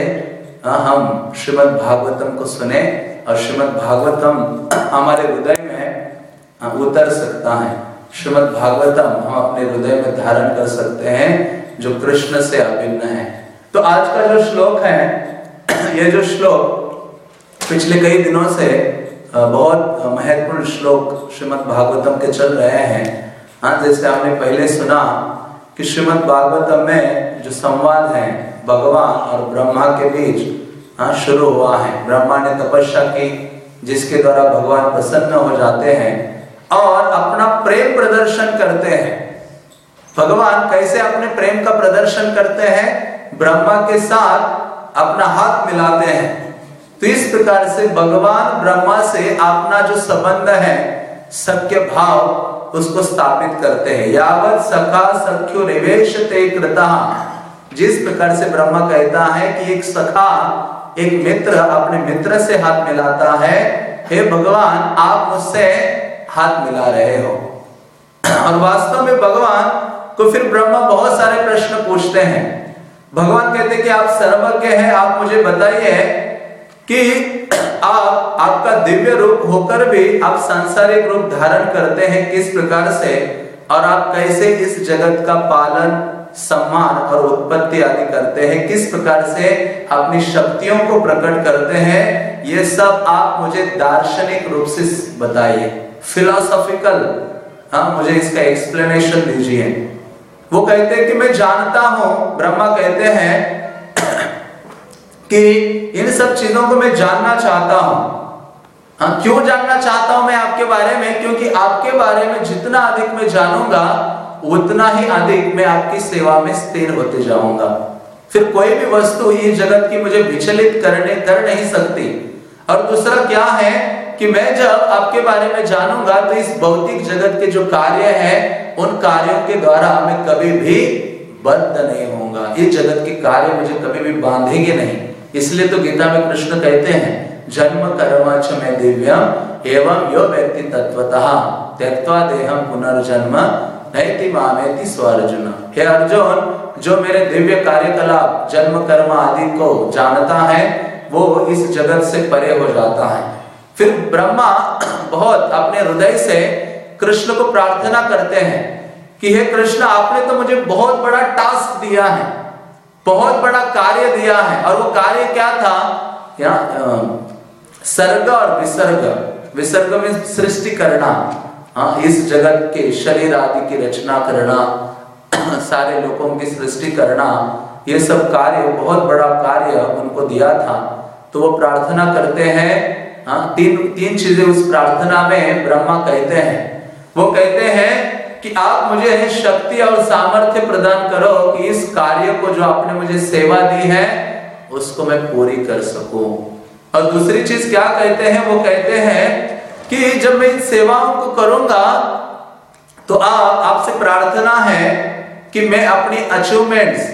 हम श्रीमद भागवतम को सुने और श्रीमद भागवतम हमारे हृदय में उतर सकता है। श्रीमद भागवतम हम अपने हृदय में धारण कर सकते हैं, जो कृष्ण से अभिन्न है। तो आज का जो श्लोक है, ये जो श्लोक पिछले कई दिनों से बहुत महत्वपूर्ण श्लोक श्रीमद भागवतम के चल रहे हैं। हाँ जैसे आपने पहले सुना कि श्रीमद भागवतम में जो संवाद है भगवान और ब्रह्मा के बीच हाँ शुरू हुआ है। ब्रह्मा ने तपस्या की, जिसके द्वारा भगवान प्रसन्न हो जाते हैं और अपना प्रेम प्रदर्शन करते हैं। भगवान कैसे अपने प्रेम का प्रदर्शन करते हैं? ब्रह्मा के साथ अपना हाथ मिलाते हैं। तो इस प्रकार से भगवान ब्रह्मा से अपना जो संबंध है सत्य भाव, उसको स्थापित करते हैं। यावत सखा सख्यो निवेश जिस प्रकार से ब्रह्मा कहता है कि एक सखा एक मित्र अपने मित्र से हाथ मिलाता है, हे भगवान, आप मुझसे हाथ मिला रहे हो। और वास्तव में भगवान को फिर ब्रह्मा बहुत सारे प्रश्न पूछते हैं। भगवान कहते कि, आप सर्वज्ञ हैं, आप मुझे बताइए कि आप, आपका दिव्य रूप होकर भी आप सांसारिक रूप धारण करते हैं किस प्रकार से और आप कैसे इस जगत का पालन सम्मान और उत्पत्ति आदि करते हैं। किस प्रकार से अपनी शक्तियों को प्रकट करते हैं, ये सब आप मुझे दार्शनिक रूप से बताइए। फिलोसॉफिकल हाँ मुझे इसका एक्सप्लेनेशन दीजिए। वो कहते हैं कि मैं जानता हूँ, ब्रह्मा कहते हैं कि इन सब चीज़ों को मैं जानना चाहता हूँ। हाँ क्यों जानना चाहता हूँ मैं आपके बारे में? क्योंकि आपके बारे में जितना अधिक मैं जानूँगा उतना ही अधिक मैं आपकी सेवा में स्थिर होते जाऊँगा। फिर कोई भी वस्तु इस जगत की मुझे विचलित करने कर नहीं सकती। और दूसरा क्या है कि मैं जब आपके बारे में जानूँगा तो इस भौतिक जगत के जो कार्य हैं, उन कार्यों के द्वारा मैं कभी भी बद्ध नहीं होऊँगा। इस जगत के कार्य मुझे कभी भी बांधेंगे नहीं। इसलिए तो गीता में कृष्ण कहते हैं, जन्म कर्मच में दिव्यम एवं यो व्यक्ति तत्वतः त्यक्वा देहम पुनर्जन्म नैति मामेति स्वरजुन हे अर्जुन, जो मेरे दिव्य कार्यकलाप जन्म कर्म आदि को जानता है, वो इस जगत से परे हो जाता है। फिर ब्रह्मा बहुत अपने हृदय से कृष्ण को प्रार्थना करते हैं कि, हे कृष्ण, आपने तो मुझे बहुत बड़ा टास्क दिया है, बहुत बड़ा कार्य दिया है। और वो कार्य क्या था? या सर्ग और विसर्ग। विसर्ग में सृष्टि करना हाँ इस जगत के शरीर आदि की रचना करना, सारे लोगों की सृष्टि करना, ये सब कार्य, बहुत बड़ा कार्य उनको दिया था। तो वो प्रार्थना करते हैं हाँ तीन तीन चीज़ें उस प्रार्थना में ब्रह्मा कहते हैं। वो कहते हैं कि आप मुझे शक्ति और सामर्थ्य प्रदान करो कि इस कार्य को जो आपने मुझे सेवा दी है, उसको मैं पूरी कर सकूँ। और दूसरी चीज़ क्या कहते हैं? वो कहते हैं कि जब मैं इन सेवाओं को करूँगा तो आप आपसे प्रार्थना है कि मैं अपनी अचीवमेंट्स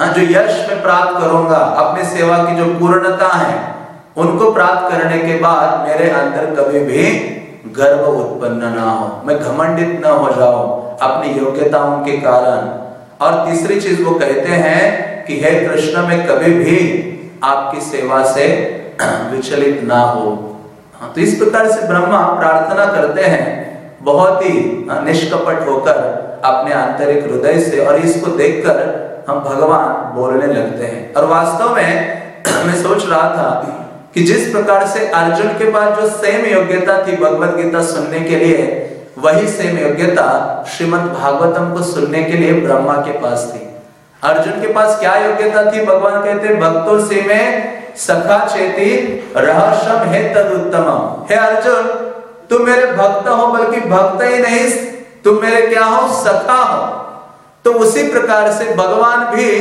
हाँ जो यश में प्राप्त करूँगा अपनी सेवा की जो पूर्णता है उनको प्राप्त करने के बाद मेरे अंदर कभी भी गर्व उत्पन्न ना हो। मैं घमंडित ना हो जाऊँ अपनी योग्यताओं के कारण। और तीसरी चीज़ वो कहते हैं कि हे कृष्ण में कभी भी आपकी सेवा से विचलित ना हो हाँ, तो इस प्रकार से ब्रह्मा प्रार्थना करते हैं, बहुत ही, निष्कपट होकर अपने आंतरिक हृदय से और इसको देखकर हम भगवान बोलने लगते हैं। और वास्तव में मैं सोच रहा था कि जिस प्रकार से अर्जुन के पास जो सेम योग्यता थी भगवत गीता सुनने के लिए, वही सेम योग्यता श्रीमद भागवतम को सुनने के लिए ब्रह्मा के पास थी। अर्जुन के पास क्या योग्यता थी? भगवान कहते भक्तों से में सखा चेती रहस्यम है तद उत्तम हे अर्जुन, तुम मेरे भक्त हो, बल्कि भक्त ही नहीं, तुम मेरे क्या हो? सखा हो। तो उसी प्रकार से भगवान भी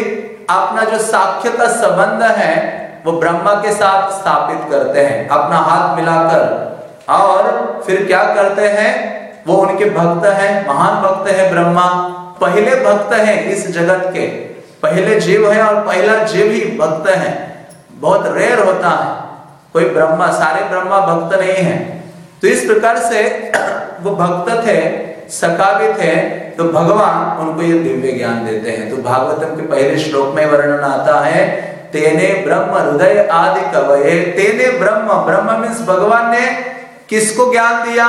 अपना जो साक्ष्य का संबंध है, वो ब्रह्मा के साथ स्थापित करते हैं, अपना हाथ मिलाकर। और फिर क्या करते हैं? वो उनके भक्त हैं, महान भक्त है ब्रह्मा, पहले भक्त हैं इस जगत के। पहले जीव है और पहला जीव ही भक्त है। बहुत रेयर होता है। कोई ब्रह्मा, सारे ब्रह्मा भक्त नहीं है। तो इस प्रकार से वो भक्त थे सका भी थे तो भगवान उनको ये दिव्य ज्ञान देते हैं। तो भागवतम के पहले श्लोक में वर्णन आता है, तेने ब्रह्म हृदय आदि कवये। तेने ब्रह्म ब्रह्म मीन्स भगवान ने किसको ज्ञान दिया?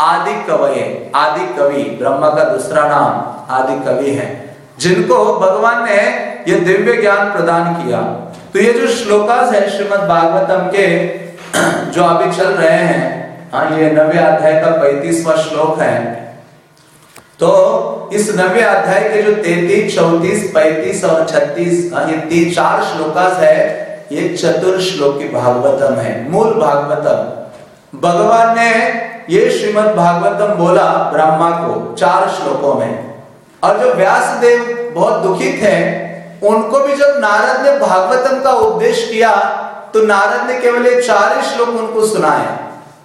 आदि कवये, आदि कवि, ब्रह्म का दूसरा नाम आदि कवि है। जिनको भगवान ने ये दिव्य ज्ञान प्रदान किया। तो ये जो श्लोकास है श्रीमद भागवतम के जो अभी चल रहे हैं हाँ ये नवे अध्याय का पैतीसवा श्लोक है। तो इस नवे अध्याय के जो तैतीस चौतीस पैतीस और छत्तीस हाँ, ये तीन चार श्लोकास है ये चतुर श्लोक की भागवतम है मूल भागवतम। भगवान ने ये श्रीमद भागवतम बोला ब्रह्मा को चार श्लोकों में। और जो व्यास देव बहुत दुखी थे उनको भी जब नारद ने भागवतम का उपदेश किया तो नारद ने केवल चार श्लोक उनको सुनाए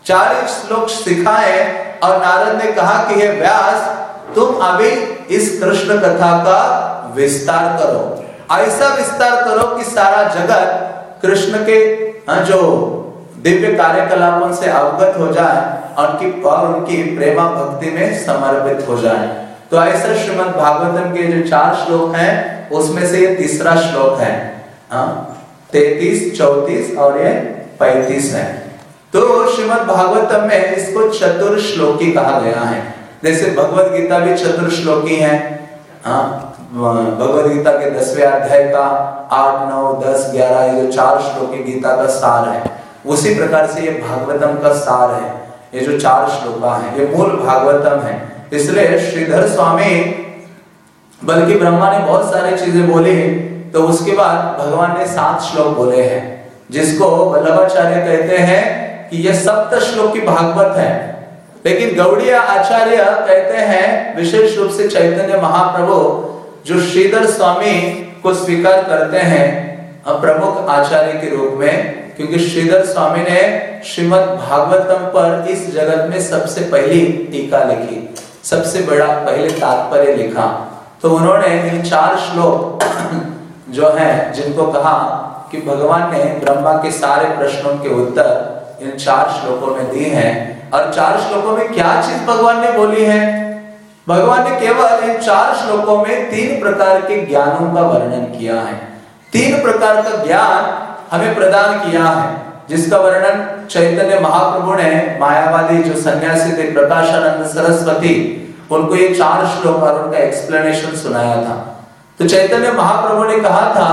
चार श्लोक सिखाए और नारद ने कहा कि हे व्यास तुम अभी इस कृष्ण कथा का विस्तार करो। ऐसा विस्तार करो कि सारा जगत कृष्ण के हाँ, जो दिव्य कार्यकलापों से अवगत हो जाए और उनकी प्रेमा भक्ति में समर्पित हो जाए। तो ऐसा श्रीमद भागवतम के जो चार श्लोक हैं उसमें से ये तीसरा श्लोक है। हाँ, तैतीस चौतीस और ये पैतीस है। तो श्रीमद भागवतम में इसको चतुर श्लोकी कहा गया है। जैसे भगवत गीता भी चतुर श्लोकी है। हाँ? भगवत गीता के दसवें अध्याय का आठ नौ दस ग्यारह ये जो चार श्लोकी गीता का सार है उसी प्रकार से ये भागवतम का सार है। ये जो चार श्लोका है ये मूल भागवतम है। इसलिए श्रीधर स्वामी, बल्कि ब्रह्मा ने बहुत सारी चीज़ें बोली तो उसके बाद भगवान ने सात श्लोक बोले हैं, जिसको वल्लभाचार्य कहते हैं कि ये सप्त श्लोक की भागवत है। लेकिन गौड़िया आचार्य कहते हैं, विशेष रूप से चैतन्य महाप्रभु, जो श्रीधर स्वामी को स्वीकार करते हैं प्रमुख आचार्य के रूप में, क्योंकि श्रीधर स्वामी ने श्रीमद भागवतम पर इस जगत में सबसे पहली टीका लिखी। सबसे बड़ा पहले तात्पर्य लिखा। तो उन्होंने इन चार श्लोक जो है, जिनको कहा कि भगवान ने ब्रह्मा के सारे प्रश्नों के उत्तर इन चार श्लोकों में दिए हैं। और चार श्लोकों में क्या चीज़ भगवान ने बोली है? भगवान ने केवल इन चार श्लोकों में तीन प्रकार के ज्ञानों का वर्णन किया है। तीन प्रकार का ज्ञान हमें प्रदान किया है, जिसका वर्णन चैतन्य महाप्रभु ने मायावादी जो सन्यासी थे, प्रकाशानंद सरस्वती, उनको ये चार श्लोक और उनका एक्सप्लेनेशन सुनाया था। तो चैतन्य महाप्रभु ने कहा था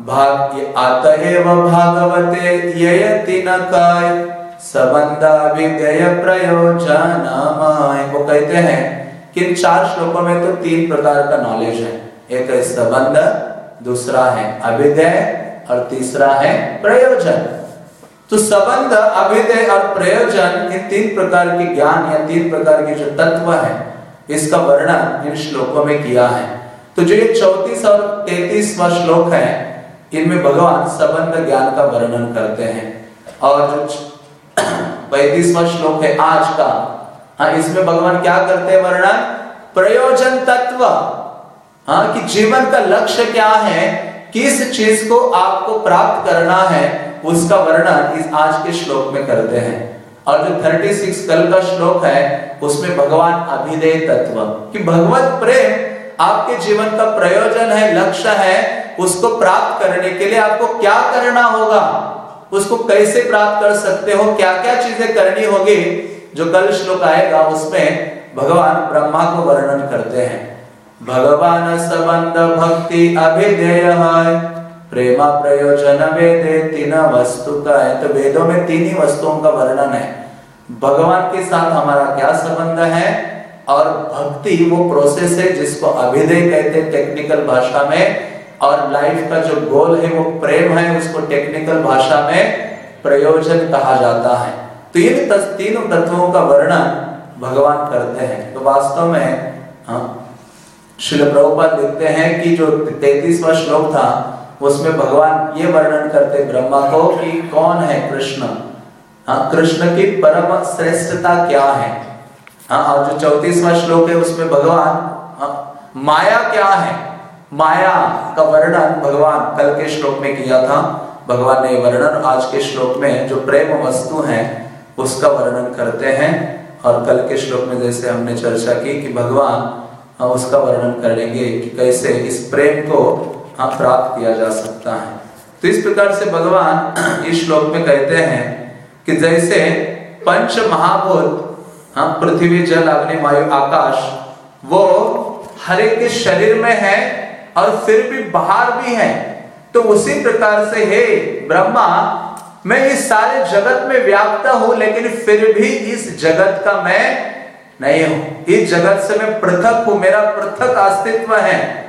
भाग अतएव भागवते ययति न काय प्रयोजन वो कहते हैं कि इन चार श्लोकों में तो तीन प्रकार का नॉलेज है। एक है संबंध, दूसरा है अभिदय और तीसरा है प्रयोजन। तो संबंध, अभिदय और प्रयोजन इन तीन प्रकार के ज्ञान या तीन प्रकार के जो तत्व है, इसका वर्णन इन श्लोकों में किया है। तो जो ये चौतीस और तैतीसवा श्लोक है, इनमें भगवान संबंध ज्ञान का वर्णन करते हैं। और जो पैतीसवा श्लोक है, आज का। हाँ इसमें भगवान क्या करते हैं वर्णन? प्रयोजन तत्व। हाँ कि जीवन का लक्ष्य क्या है? किस चीज़ को आपको प्राप्त करना है? उसका वर्णन इस आज के श्लोक में करते हैं। और जो 36 कल का श्लोक है, उसमें भगवान अभिदय तत्व। कि भगवत प्रेम आपके जीवन का प्रयोजन है, लक्ष्य है, उसको प्राप्त करने के लिए आपको क्या करना होगा? उसको कैसे प्राप्त कर सकते हो? क्या क्या चीज़ें करनी होगी? जो कल श्लोक आएगा, उसमें भगवान ब्रह्मा को वर्णन करते हैं। भगवान संबंध भक्ति अभिधेय है। प्रेमा प्रयोजन वेदे तीन वस्तु का है। तो वेदों में तीन ही वस्तुओं का वर्णन है। भगवान के साथ हमारा क्या संबंध है? और भक्ति वो प्रोसेस है जिसको अभिधेय कहते हैं टेक्निकल भाषा में। और लाइफ का जो गोल है, वो प्रेम है, उसको टेक्निकल भाषा में प्रयोजन कहा जाता है। तो इन तीनों तत्वों का वर्णन भगवान करते हैं। तो वास्तव में हाँ शिल प्रभुपाद लिखते हैं कि जो तैतीसवा श्लोक था उसमें भगवान ये वर्णन करते ब्रह्मा को कि कौन है कृष्ण? हाँ कृष्ण की परम श्रेष्ठता क्या है? हाँ और जो चौतीसवा श्लोक है उसमें भगवान हाँ, माया क्या है? माया का वर्णन भगवान कल के श्लोक में किया था। भगवान ने वर्णन आज के श्लोक में जो प्रेम वस्तु है उसका वर्णन करते हैं। और कल के श्लोक में जैसे हमने चर्चा की कि भगवान उसका वर्णन करेंगे कि कैसे इस प्रेम को हाँ प्राप्त किया जा सकता है। तो इस प्रकार से भगवान इस श्लोक में कहते हैं कि जैसे पंच महाभूत हाँ पृथ्वी, जल, अग्नि, वायु, आकाश, वो हर एक शरीर में है और फिर भी बाहर भी है। तो उसी प्रकार से हे ब्रह्मा, मैं इस सारे जगत में व्याप्त हूँ, लेकिन फिर भी इस जगत का मैं नहीं हूँ। इस जगत से मैं पृथक हूँ, मेरा पृथक अस्तित्व है।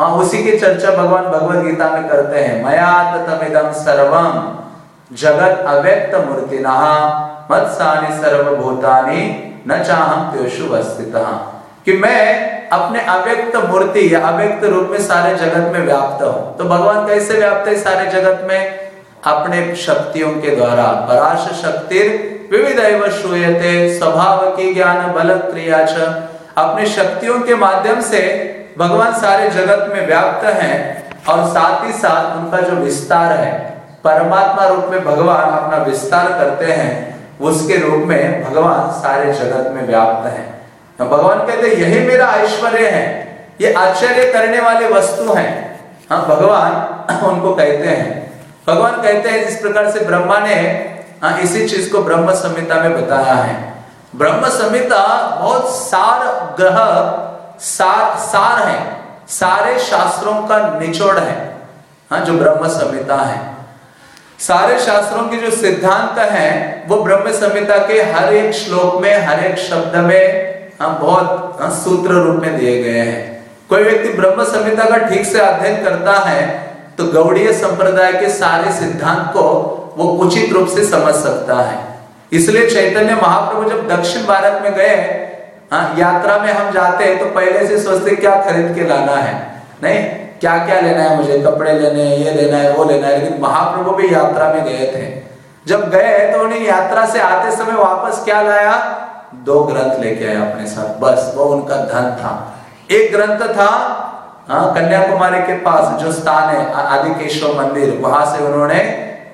वहाँ उसी की चर्चा भगवान भगवत गीता में करते हैं। मया तमिदम सर्वम जगत अव्यक्त मूर्ति मत्सानी सर्वभूतानि न चाहम त्योशु कि मैं अपने अव्यक्त मूर्ति या अव्यक्त रूप में सारे जगत में व्याप्त हूँ। तो भगवान कैसे व्याप्त है सारे जगत में? अपने शक्तियों के द्वारा। पराश शक्ति विविध श्रूयते। स्वभाव की ज्ञान बल क्रिया अपने शक्तियों के माध्यम से भगवान सारे जगत में व्याप्त हैं और साथ ही साथ उनका जो विस्तार है, परमात्मा रूप में भगवान अपना विस्तार करते हैं, उसके रूप में भगवान सारे जगत में व्याप्त हैं। तो भगवान कहते हैं, यही मेरा ऐश्वर्य है, ये आश्चर्य करने वाले वस्तु हैं। हाँ भगवान उनको कहते हैं। भगवान कहते हैं, जिस प्रकार से ब्रह्मा ने हाँ इसी चीज़ को ब्रह्म संहिता में बताया है। ब्रह्म संहिता बहुत सार ग्रह सार सार है। सारे शास्त्रों का निचोड़ है। हाँ जो ब्रह्म संहिता है। सारे शास्त्रों के जो सिद्धांत है वो ब्रह्म संहिता के हर एक श्लोक में हर एक शब्द में हम बहुत हाँ, सूत्र रूप में दिए गए हैं। कोई व्यक्ति ब्रह्म संहिता का ठीक से अध्ययन करता है तो गौड़ीय संप्रदाय के सारे सिद्धांत को वो उचित रूप से समझ सकता है। इसलिए चैतन्य महाप्रभु जब दक्षिण भारत में गए हाँ यात्रा में हम जाते हैं तो पहले से सोचते क्या खरीद के लाना है। नहीं क्या क्या लेना है? मुझे कपड़े लेने ये लेना है, वो लेना है। लेकिन महाप्रभु भी यात्रा में गए थे। जब गए तो उन्हें यात्रा से आते समय वापस क्या लाया? दो ग्रंथ लेके आया अपने साथ। बस, वो उनका धन था। एक ग्रंथ था हाँ कन्याकुमारी के पास जो स्थान है आदि केशव मंदिर, वहाँ से उन्होंने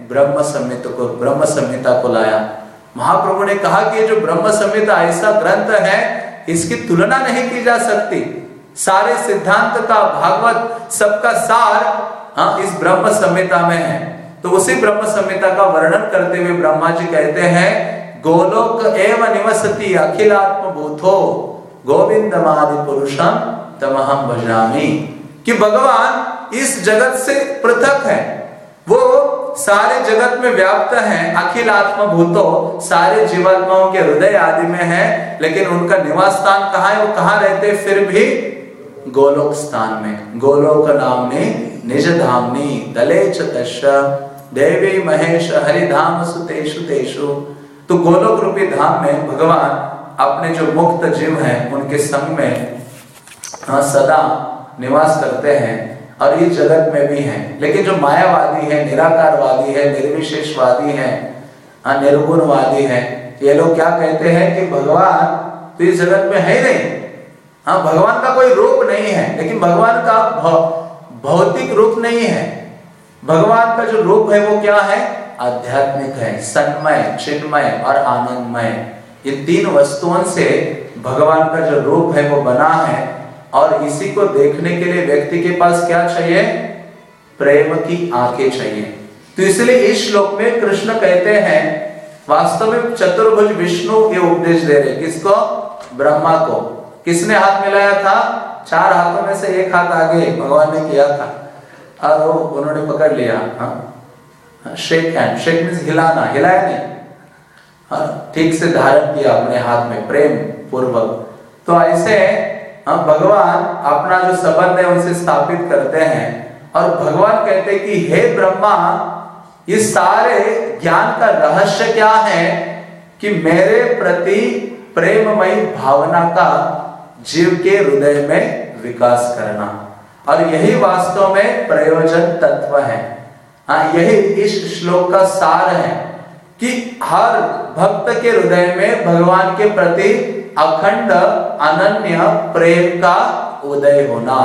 ब्रह्म संहिता को, ब्रह्म संहिता को लाया। महाप्रभु ने कहा कि जो ब्रह्म संहिता, ऐसा ग्रंथ है इसकी तुलना नहीं की जा सकती। सारे सिद्धांत का भागवत सबका सार हाँ इस ब्रह्म संहिता में है। तो उसी ब्रह्म संहिता का वर्णन करते हुए ब्रह्मा जी कहते हैं, गोलोक एव निवसति अखिलात्म भूतो गोविंदमादि पुरुषम तमहम भजामी। कि भगवान इस जगत से पृथक है। वो सारे जगत में व्याप्त है अखिल आत्म भूतो सारे जीवात्माओं के हृदय आदि में है लेकिन उनका निवास स्थान कहाँ है वो कहाँ रहते फिर भी गोलोक स्थान में। गोलोक नामने निज धामनी दले च देवी महेश हरिधाम सुतेषु तेषु। तो गोलोक रूपी धाम में भगवान अपने जो मुक्त जीव हैं उनके संग में हाँ, सदा निवास करते हैं। और ये जगत में भी हैं। लेकिन जो मायावादी है, निराकारवादी है, निर्विशेषवादी है हाँ निर्गुणवादी है, ये लोग क्या कहते हैं कि भगवान तो इस जगत में है नहीं। हाँ भगवान का कोई रूप नहीं है, लेकिन भगवान का भौतिक रूप नहीं है। भगवान का जो रूप है वो क्या है? आध्यात्मिक है, सन्मय, चिन्मय और आनंदमय। ये तीन वस्तुओं से भगवान का जो रूप है वो बना है। और इसी को देखने के लिए व्यक्ति के पास क्या चाहिए? प्रेम की आँखें चाहिए। तो इसलिए इस श्लोक में कृष्ण कहते हैं वास्तव में चतुर्भुज विष्णु ये उपदेश दे रहे किसको? ब्रह्मा को। किसने हाथ मिलाया था? चार हाथों में से एक हाथ आगे, भगवान ने किया था। और वो उन्होंने पकड़ लिया हाँ। शेक हैंड शेक मीन हिलाना, हिलाया नहीं। हाँ ठीक से धारण किया अपने हाथ में, प्रेम पूर्वक। तो ऐसे हम भगवान अपना जो संबंध है उसे स्थापित करते हैं और भगवान कहते हैं कि, हे ब्रह्मा, ये सारे ज्ञान का रहस्य क्या है कि मेरे प्रति प्रेममयी भावना का जीव के हृदय में विकास करना? और यही वास्तव में प्रयोजन तत्व है। हाँ यही इस श्लोक का सार है कि हर भक्त के हृदय में भगवान के प्रति अखंड अनन्य प्रेम का उदय होना।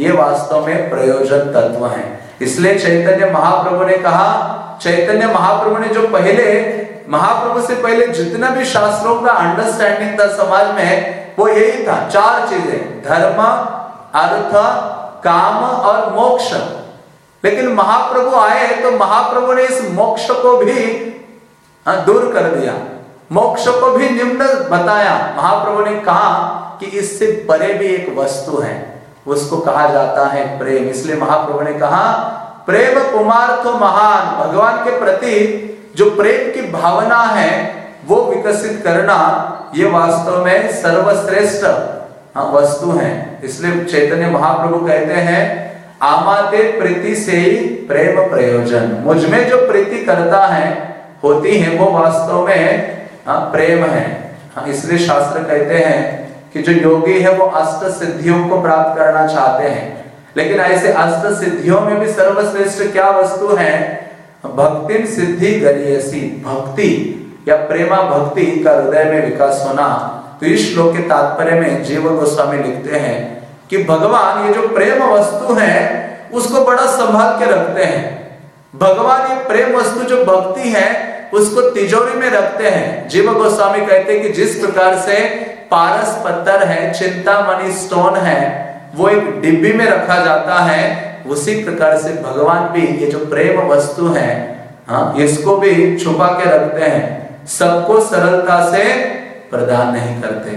ये वास्तव में प्रयोजन तत्व है। इसलिए चैतन्य महाप्रभु ने कहा चैतन्य महाप्रभु ने जो पहले महाप्रभु से पहले जितना भी शास्त्रों का अंडरस्टैंडिंग था समाज में वो यही था। चार चीज़ें धर्म अर्थ काम और मोक्ष। लेकिन महाप्रभु आए तो महाप्रभु ने इस मोक्ष को भी हाँ, दूर कर दिया। मोक्ष को भी निम्न बताया। महाप्रभु ने कहा कि इससे परे भी एक वस्तु है। उसको कहा जाता है प्रेम। इसलिए महाप्रभु ने कहा प्रेम कुमार तो महान। भगवान के प्रति जो प्रेम की भावना है वो विकसित करना ये वास्तव में सर्वश्रेष्ठ हाँ, वस्तु है। इसलिए चैतन्य महाप्रभु कहते हैं आमाते प्रीति से ही प्रेम प्रयोजन। मुझमें जो प्रीति करता है होती है वो वास्तव में हाँ प्रेम है। हाँ इसलिए शास्त्र कहते हैं कि जो योगी है, वो अष्ट सिद्धियों को प्राप्त करना चाहते हैं। लेकिन ऐसे अष्ट सिद्धियों में भी सर्वश्रेष्ठ क्या वस्तु है? भक्ति सिद्धि गरियसी, भक्ति या प्रेमा भक्ति का हृदय में विकास होना। तो इस श्लोक के तात्पर्य में जीव गोस्वामी लिखते हैं कि भगवान ये जो प्रेम वस्तु है, उसको बड़ा संभाल के रखते हैं। भगवान ये प्रेम वस्तु जो भक्ति है उसको तिजोरी में रखते हैं। जीव गोस्वामी कहते हैं कि जिस प्रकार से पारस पत्थर है, चिंतामणि स्टोन है, वो एक डिब्बी में रखा जाता है, उसी प्रकार से भगवान भी ये जो प्रेम वस्तु है हाँ इसको भी छुपा के रखते हैं। सबको सरलता से प्रदान नहीं करते।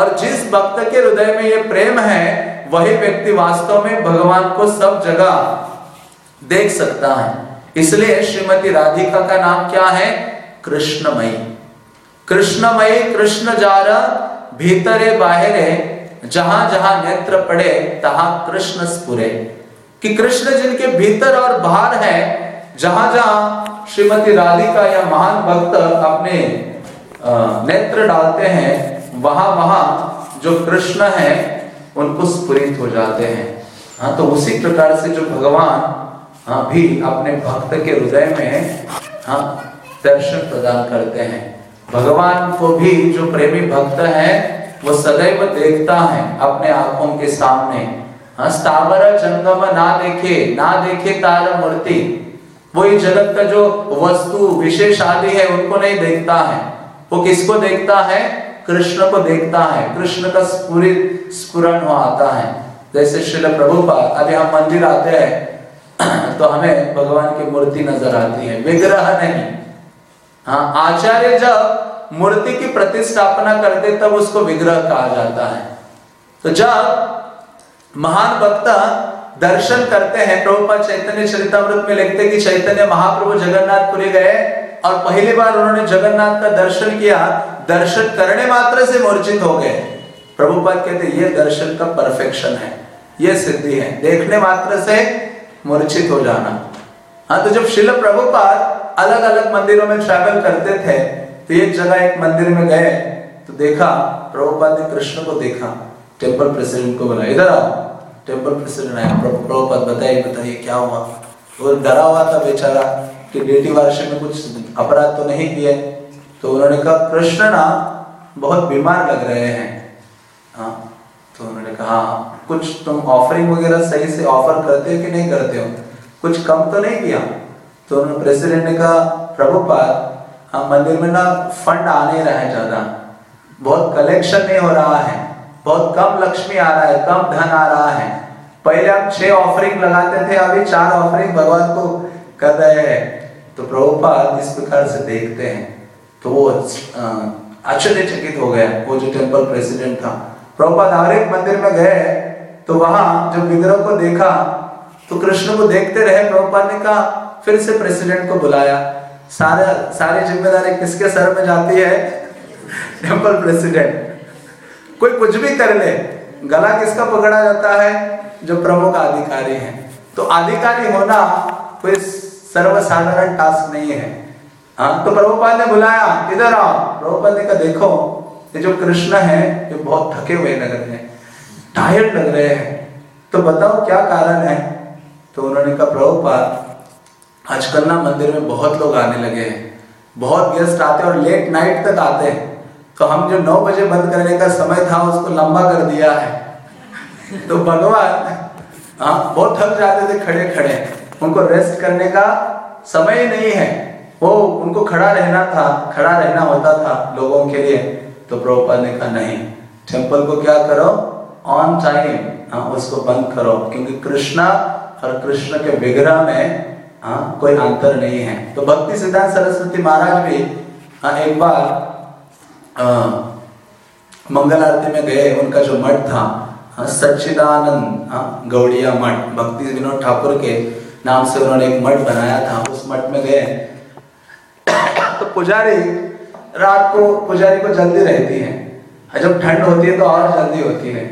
और जिस भक्त के हृदय में ये प्रेम है, वही व्यक्ति वास्तव में भगवान को सब जगह देख सकता है। इसलिए श्रीमती राधिका का नाम क्या है? कृष्णमयी। कृष्णमयी कृष्ण जारा भीतरे बाहरे, जहाँ जहाँ नेत्र पड़े, तहा कृष्ण स्पुरे कि कृष्ण जिनके भीतर और बाहर है, जहाँ जहाँ श्रीमती राधिका या महान भक्त अपने नेत्र डालते हैं, वहाँ वहाँ जो कृष्ण है, उनको स्फुरित हो जाते हैं। हाँ तो उसी प्रकार से जो भगवान हाँ भी अपने भक्त के हृदय में हाँ दर्शन प्रदान करते हैं। भगवान को भी जो प्रेमी भक्त है, वो सदैव देखता है अपने आँखों के सामने। हाँ जंगम ना देखे ना देखे तार मूर्ति। वो इस जगत का जो वस्तु विशेष आदि है, उनको नहीं देखता है। वो किसको देखता है? कृष्ण को देखता है। कृष्ण का स्फुरित स्पुरन आता है। जैसे शिल प्रभुपाद, अभी हम मंदिर आते हैं तो हमें भगवान की मूर्ति नज़र आती है। विग्रह नहीं। हाँ आचार्य जब मूर्ति की प्रतिष्ठापना करते, तब उसको विग्रह कहा जाता है। तो जब महान वक्ता दर्शन करते हैं, प्रभुपाद चैतन्य चरितमृत में लिखते कि चैतन्य महाप्रभु जगन्नाथपुरी गए और पहली बार उन्होंने जगन्नाथ का दर्शन किया, दर्शन करने मात्र से मूर्छित हो गए। प्रभुपाद कहते ये दर्शन का परफेक्शन है, ये सिद्धि है। देखने मात्र से मूर्छित हो जाना हाँ तो जब शिल प्रभुपाद अलग अलग मंदिरों में ट्रैवल करते थे तो एक जगह एक मंदिर में गए तो देखा, प्रभुपाद ने कृष्ण को देखा टेंपल प्रेसिडेंट को बोला, इधर आओ। टेंपल प्रेसिडेंट आया प्रभुपाद, बताइए बताइए, क्या हुआ? वो डरा हुआ था बेचारा कि बेटी वार्षिक में कुछ अपराध तो नहीं किए। तो उन्होंने कहा, कृष्ण ना, बहुत बीमार लग रहे हैं। हाँ तो उन्होंने कहा, कुछ तुम ऑफरिंग वगैरह सही से ऑफ़र करते हो कि नहीं करते हो? कुछ कम तो नहीं किया? तो उन्होंने प्रेसिडेंट ने कहा, प्रभुपाद हाँ मंदिर में ना फंड आ नहीं रहा है ज़्यादा। बहुत कलेक्शन नहीं हो रहा है। बहुत कम लक्ष्मी आ रहा है, कम धन आ रहा है। पहले हम छह ऑफरिंग लगाते थे, अभी चार ऑफरिंग भगवान को कर रहे हैं। तो प्रभुपाद इस प्रकार से देखते हैं। तो वो आश्चर्यचकित हो गया। वो जो टेंपल प्रेसिडेंट था प्रभुपाद हर एक मंदिर में गए तो वहाँ जब विग्रह को देखा तो कृष्ण को देखते रहे, प्रभुपाद ने कहा, फिर से प्रेसिडेंट को बुलाया। सारे, सारी ज़िम्मेदारी किसके सर में जाती है? टेंपल प्रेसिडेंट कोई कुछ भी कर ले, गला किसका पकड़ा जाता है? जो प्रमुख अधिकारी है। तो अधिकारी होना कोई सर्वसाधारण टास्क नहीं है। हाँ तो प्रभुपाल ने बुलाया, इधर आओ। प्रभुपाल ने कहा, देखो ये जो कृष्ण है ये बहुत थके हुए लग रहे हैं टायर्ड लग रहे हैं तो बताओ क्या कारण है? तो उन्होंने कहा, प्रभुपाद, आजकल ना मंदिर में बहुत लोग आने लगे हैं, बहुत गेस्ट आते हैं और लेट नाइट तक आते हैं। तो हम जो नौ बजे बंद करने का समय था, उसको लंबा कर दिया है। तो भगवान हाँ बहुत थक जाते थे, खड़े खड़े। उनको रेस्ट करने का समय ही नहीं है। वो, उनको खड़ा रहना था, खड़ा रहना होता था लोगों के लिए। तो प्रभुपाद ने कहा नहीं टेंपल को क्या करो? ऑन टाइम हाँ उसको बंद करो क्योंकि कृष्णा और कृष्ण के विग्रह में हाँ कोई अंतर नहीं है। तो भक्ति सिद्धांत सरस्वती महाराज भी हाँ एक बार मंगल आरती में गए उनका जो मठ था हाँ, सच्चिदानंद गौड़िया मठ भक्ति विनोद ठाकुर के नाम से उन्होंने एक मठ बनाया था उस मठ में गए। तो पुजारी रात को पुजारी को जल्दी रहती है। जब ठंड होती है तो और जल्दी होती है।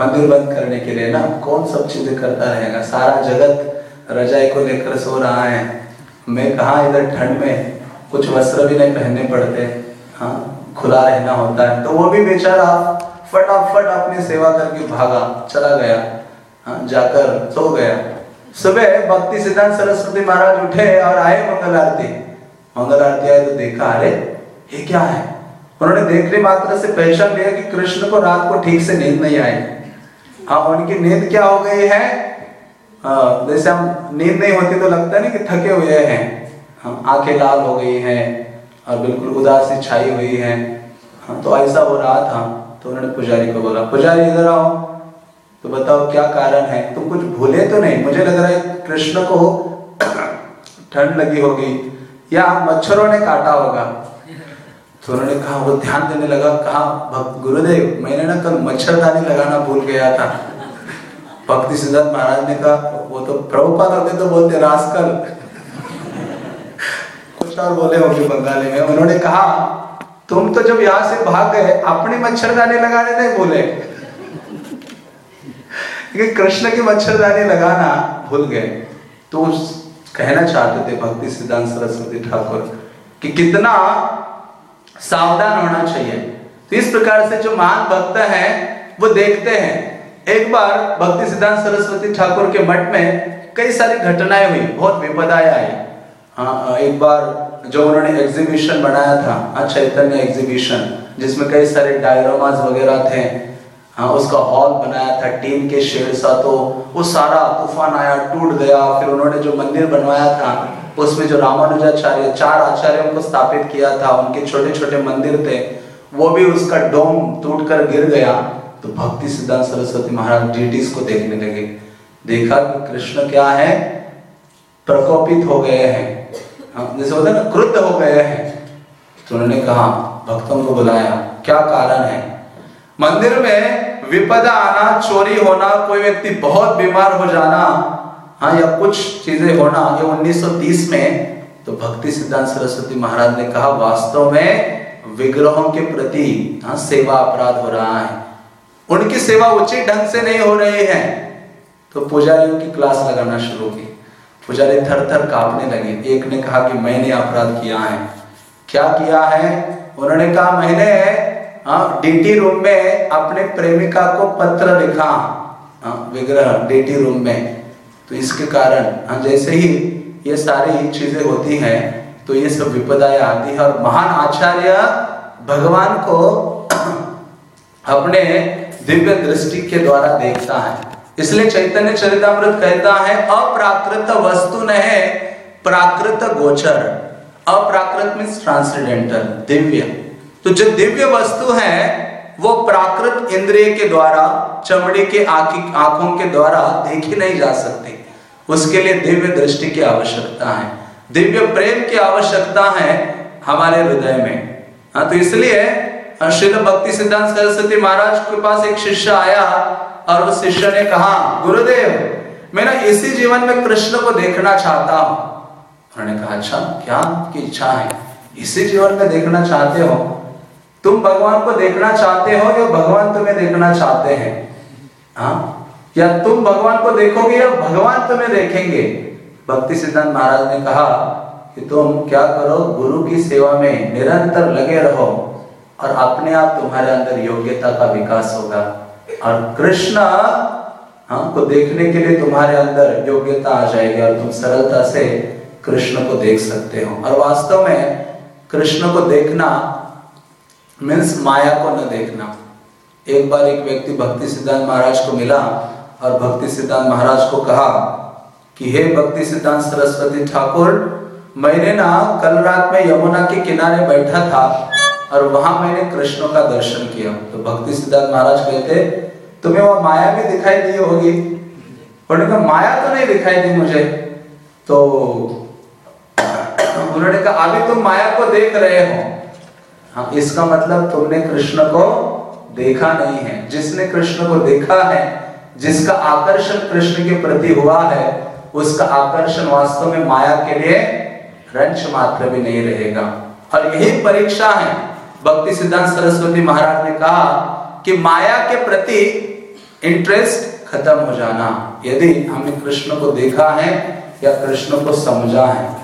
मंदिर बंद करने के लिए ना कौन सब चीज़ें करता रहेगा? सारा जगत रजाई को लेकर सो रहा है। मैं कहा इधर ठंड में कुछ वस्त्र भी नहीं पहनने पड़ते। हाँ खुला रहना होता है। तो वो भी बेचारा फटाफट अपनी सेवा करके भागा, चला गया। हाँ जाकर सो गया। सुबह भक्ति सिद्धांत सरस्वती महाराज उठे और आए मंगल आरती मंगल आरती आए तो देखा, अरे ये क्या है? उन्होंने देखने मात्र से पहचान लिया कि कृष्ण को रात को ठीक से नींद नहीं आई। हाँ उनकी नींद क्या हो गई है? जैसे हम नींद नहीं होती तो लगता नहीं कि थके हुए हैं। हाँ आँखें लाल हो गई हैं और बिल्कुल उदासी छाई हुई है। हाँ तो ऐसा हो रहा था तो उन्होंने पुजारी को बोला, पुजारी इधर आओ तो बताओ क्या कारण है? तुम कुछ भूले तो नहीं? मुझे लग रहा है कृष्ण को ठंड लगी होगी, या मच्छरों ने काटा होगा। तो उन्होंने कहा, वो ध्यान देने लगा, कहा, भक्त गुरुदेव, मैंने ना कल मच्छरदानी लगाना भूल गया था। भक्ति सिद्धार्थ महाराज ने कहा, वो तो प्रभुपाद होते तो बोलते रास्कल कुछ और बोले होंगे बंगाली में। उन्होंने कहा, तुम तो जब यहाँ से भाग गए, अपनी मच्छरदानी लगाने नहीं बोले। कृष्ण की मच्छरदानी लगाना भूल गए। तो कहना चाहते थे भक्ति सिद्धांत सरस्वती ठाकुर कि कितना सावधान होना चाहिए। तो इस प्रकार से जो महान भक्त है, वो देखते हैं। एक बार भक्ति सिद्धांत सरस्वती ठाकुर के मठ में कई सारी घटनाएँ हुई, बहुत विपदाएँ आई। हाँ एक बार जो उन्होंने एग्जीबिशन बनाया था हाँ चैतन्य एग्जीबिशन जिसमें कई सारे डायरोमाज वगैरह थे। हाँ उसका हॉल बनाया था टीन के शेड सा तो वो सारा तूफ़ान आया, टूट गया, फिर उन्होंने जो मंदिर बनवाया था उसमें जो रामानुजाचार्य चार आचार्यों को स्थापित किया था उनके छोटे छोटे मंदिर थे वो भी उसका डोम टूट कर गिर गया। तो भक्ति सिद्धांत सरस्वती महाराज डीटीज को देखने लगे। देखा कि कृष्ण क्या है? प्रकोपित हो गए हैं। हाँ, जैसे होता है ना क्रुद्ध हो गए हैं। तो उन्होंने कहा भक्तों को बुलाया क्या कारण है? मंदिर में विपदा आना चोरी होना कोई व्यक्ति बहुत बीमार हो जाना हाँ या कुछ चीज़ें होना ये 1930 में तो भक्ति सिद्धांत सरस्वती महाराज ने कहा वास्तव में विग्रहों के प्रति हाँ सेवा अपराध हो रहा है। उनकी सेवा उचित ढंग से नहीं हो रही है। तो पुजारियों की क्लास लगाना शुरू की। पुजारी थर थर कांपने लगे। एक ने कहा कि मैंने अपराध किया है। क्या किया है? उन्होंने कहा मैंने डीटी रूम में अपने प्रेमिका को पत्र लिखा। हाँ, विग्रह डीटी रूम में। तो इसके कारण हाँ, जैसे ही ये सारी चीज़ें होती हैं तो ये सब विपदाएँ आती है और महान आचार्य भगवान को अपने दिव्य दृष्टि के द्वारा देखता है। इसलिए चैतन्य चरितमृत कहता है अप्राकृत वस्तु न प्राकृत गोचर। अप्राकृत मीन्स ट्रांसडेंटल दिव्य। तो जो दिव्य वस्तु है वो प्राकृत इंद्रिय के द्वारा, चमड़ी के आँखों के द्वारा देखी नहीं जा सकती। उसके लिए दिव्य दृष्टि की आवश्यकता है। दिव्य प्रेम की आवश्यकता है हमारे हृदय में। हाँ तो इसलिए श्री भक्ति सिद्धांत सरस्वती महाराज के पास एक शिष्य आया और उस शिष्य ने कहा, गुरुदेव, मैं ना इसी जीवन में कृष्ण को देखना चाहता हूँ। उन्होंने कहा अच्छा क्या की इच्छा है? इसी जीवन में देखना चाहते हो? तुम भगवान को देखना चाहते हो या भगवान तुम्हें देखना चाहते हैं? हाँ? या तुम भगवान को देखोगे या भगवान तुम्हें देखेंगे? भक्ति सिद्धांत महाराज ने कहा कि तुम क्या करो, गुरु की सेवा में निरंतर लगे रहो और अपने आप तुम्हारे अंदर योग्यता का विकास होगा। और कृष्ण हाँ को देखने के लिए तुम्हारे अंदर योग्यता आ जाएगी और तुम सरलता से कृष्ण को देख सकते हो। और वास्तव में कृष्ण को देखना मीन्स माया को न देखना। एक बार एक व्यक्ति भक्ति सिद्धांत महाराज को मिला और भक्ति सिद्धांत महाराज को कहा कि, हे भक्ति सिद्धांत सरस्वती ठाकुर, मैंने ना कल रात में यमुना के किनारे बैठा था और वहाँ मैंने कृष्ण का दर्शन किया। तो भक्ति सिद्धार्थ महाराज कहते, तुम्हें वह माया भी दिखाई दी होगी? उन्होंने कहा माया तो नहीं दिखाई दी मुझे। तो उन्होंने कहा, अभी तुम माया को देख रहे हो। हाँ इसका मतलब तुमने कृष्ण को देखा नहीं है। जिसने कृष्ण को देखा है, जिसका आकर्षण कृष्ण के प्रति हुआ है, उसका आकर्षण वास्तव में माया के लिए रंच मात्र भी नहीं रहेगा। और यही परीक्षा है। भक्ति सिद्धांत सरस्वती महाराज ने कहा कि माया के प्रति इंटरेस्ट खत्म हो जाना। यदि हमने कृष्ण को देखा है या कृष्ण को समझा है।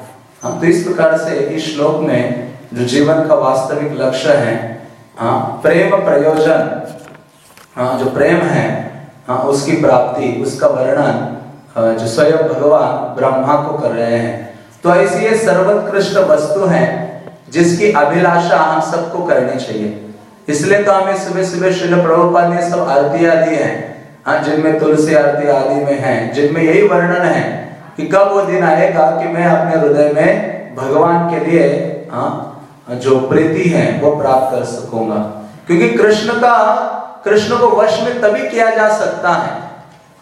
हम तो इस प्रकार से इस श्लोक में जो जीवन का वास्तविक लक्ष्य है हाँ प्रेम प्रयोजन हाँ जो प्रेम है हाँ उसकी प्राप्ति, उसका वर्णन जो स्वयं भगवान ब्रह्मा को कर रहे हैं। तो ऐसी ये सर्वोत्कृष्ट वस्तु है, जिसकी अभिलाषा हम सबको करनी चाहिए। इसलिए तो हमें सुबह सुबह श्रील प्रभुपाल ने सब आरती आदि है हाँ जिनमें तुलसी आरती आदि में है, जिनमें यही वर्णन है कि कब वो दिन आएगा कि मैं अपने हृदय में भगवान के लिए हाँ जो प्रीति है वो प्राप्त कर सकूँगा। क्योंकि कृष्ण का कृष्ण को वश में तभी किया जा सकता है।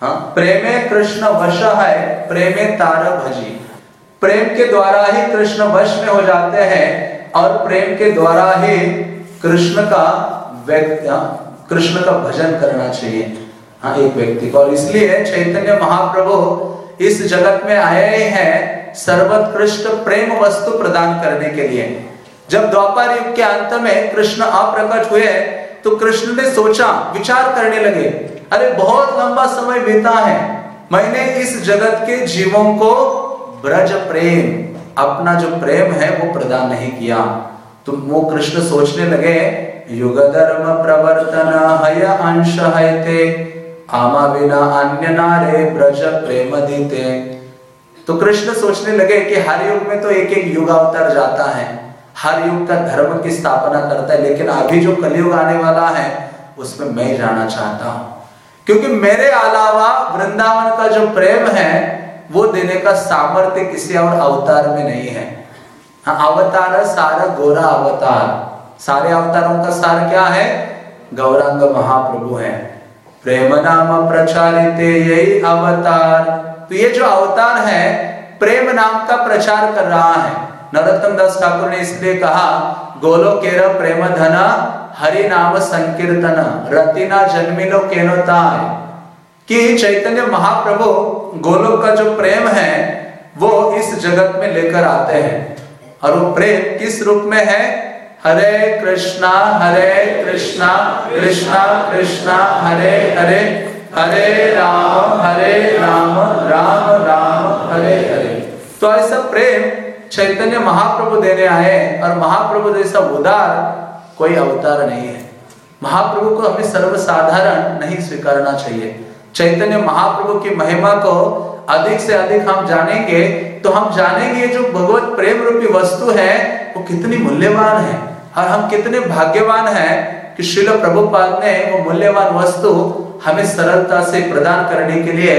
हाँ प्रेमे कृष्ण वश है प्रेमे तार भजी। प्रेम के द्वारा ही कृष्ण वश में हो जाते हैं और प्रेम के द्वारा ही कृष्ण का व्यक्ति हाँ, कृष्ण का भजन करना चाहिए हाँ एक व्यक्ति को। और इसलिए चैतन्य महाप्रभु इस जगत में आए हैं सर्वोत्कृष्ट प्रेम वस्तु प्रदान करने के लिए। जब द्वापर युग के अंत में कृष्ण अप्रकट हुए तो कृष्ण ने सोचा, विचार करने लगे, अरे, बहुत लंबा समय बीता है, मैंने इस जगत के जीवों को ब्रज प्रेम, अपना जो प्रेम है, वो प्रदान नहीं किया। तो वो कृष्ण सोचने लगे युग धर्म प्रवर्तन हय अंश है आमा बिना अन्य नारे ब्रज प्रेम दीते। तो कृष्ण सोचने लगे कि हर युग में तो एक एक युग अवतार जाता है। हर युग का धर्म की स्थापना करता है, लेकिन अभी जो कलयुग आने वाला है, उसमें मैं जाना चाहता हूँ। क्योंकि मेरे अलावा वृंदावन का जो प्रेम है, वो देने का सामर्थ्य किसी और अवतार में नहीं है। हाँ अवतार सारा गोरा अवतार। सारे अवतारों का सार क्या है? गौरांग महाप्रभु है। प्रेम नाम प्रचारित यही अवतार। तो ये जो अवतार है, प्रेम नाम का प्रचार कर रहा है। नरोत्तम दास ठाकुर ने इसलिए कहा, गोलो केर प्रेम धन हरि नाम संकीर्तन, रतिना जन्मिलो केनोताय कि चैतन्य महाप्रभु गोलोक का जो प्रेम है, वो इस जगत में लेकर आते हैं। और वो प्रेम किस रूप में है? हरे कृष्णा हरे कृष्णा कृष्णा कृष्णा, हरे हरे हरे राम हरे राम राम राम, हरे हरे। तो ऐसा प्रेम चैतन्य महाप्रभु देने आए और महाप्रभु जैसा उदार कोई अवतार नहीं है। महाप्रभु को हमें सर्वसाधारण नहीं स्वीकारना चाहिए। चैतन्य महाप्रभु की महिमा को अधिक से अधिक हम जानेंगे तो हम जानेंगे जो भगवत प्रेम रूपी वस्तु है, वो कितनी मूल्यवान है और हम कितने भाग्यवान हैं कि शिल प्रभुपाद ने वो मूल्यवान वस्तु हमें सरलता से प्रदान करने के लिए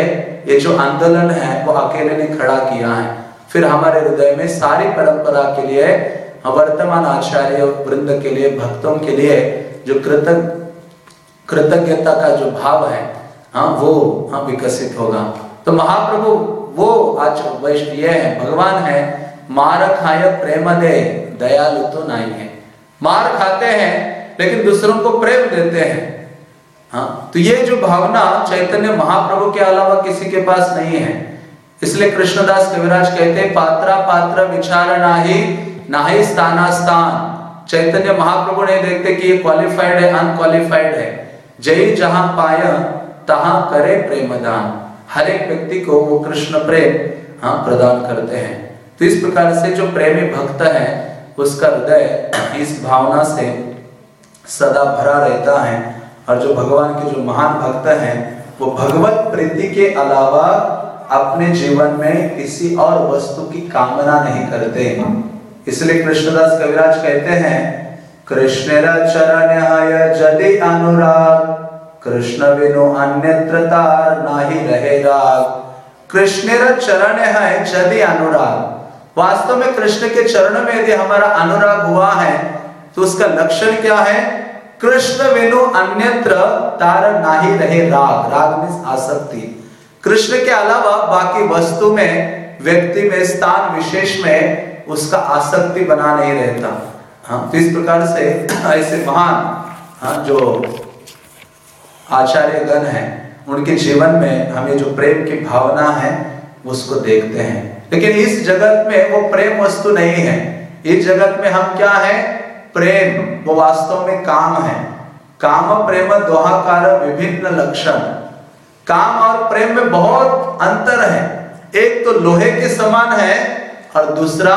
ये जो आंदोलन है, वो अकेले ने खड़ा किया है। फिर हमारे हृदय में सारी परंपरा के लिए, वर्तमान आचार्य वृंद के लिए, भक्तों के लिए जो कृतज्ञ, कृतज्ञता का जो भाव है हाँ वो हाँ विकसित होगा। तो महाप्रभु, वो आज वैष्णव है, भगवान है। मार खाय प्रेम दे, दयालु तो नहीं है। मार खाते हैं, लेकिन दूसरों को प्रेम देते हैं। हाँ तो ये जो भावना चैतन्य महाप्रभु के अलावा किसी के पास नहीं है। इसलिए कृष्णदास कविराज कहते हैं, पात्रा, पात्र, विचार नाही नाही स्थाना स्थान. चैतन्य महाप्रभु नहीं देखते कि क्वालिफाइड है अनक्वालिफाइड है। जय जहाँ पाय, तहां करे प्रेमदान। हर एक व्यक्ति को वो कृष्ण प्रेम हाँ प्रदान करते हैं। तो इस प्रकार से जो प्रेमी भक्त है, उसका हृदय इस भावना से सदा भरा रहता है। और जो भगवान के जो महान भक्त हैं, वो भगवत प्रीति के अलावा अपने जीवन में किसी और वस्तु की कामना नहीं करते। इसलिए कृष्णदास कविराज कहते हैं कृष्ण चरण जदि अनुराग, कृष्ण बिनु अन्यत्र तार नाही रहे राग। कृष्ण चरण है जदि अनुराग। वास्तव में कृष्ण के चरण में यदि हमारा अनुराग हुआ है तो उसका लक्षण क्या है? कृष्ण बिनु अन्यत्र तार नाही रहे राग। राग में आसक्ति। कृष्ण के अलावा बाकी वस्तु में, व्यक्ति में, स्थान विशेष में उसका आसक्ति बना नहीं रहता। हाँ तो इस प्रकार से ऐसे महान हाँ जो आचार्य गण हैं, उनके जीवन में हमें जो प्रेम की भावना है, उसको देखते हैं। लेकिन इस जगत में वो प्रेम वस्तु नहीं है। इस जगत में हम क्या है? प्रेम, वो वास्तव में काम है। काम, प्रेम, दोहाकार, विभिन्न लक्षण। काम और प्रेम में बहुत अंतर है। एक तो लोहे के समान है और दूसरा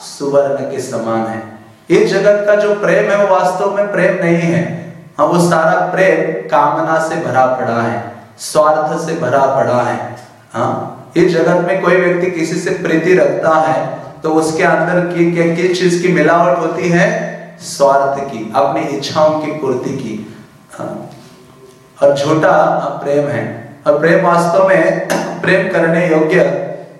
सुवर्ण के समान है। इस जगत का जो प्रेम है, वो वास्तव में प्रेम नहीं है। हाँ वो सारा प्रेम कामना से भरा पड़ा है, स्वार्थ से भरा पड़ा है। हाँ इस जगत में कोई व्यक्ति किसी से प्रीति रखता है तो उसके अंदर की किस चीज़ की मिलावट होती है? स्वार्थ की, अपनी इच्छाओं की पूर्ति की। हाँ। और झूठा प्रेम है। और प्रेम वास्तव में प्रेम करने योग्य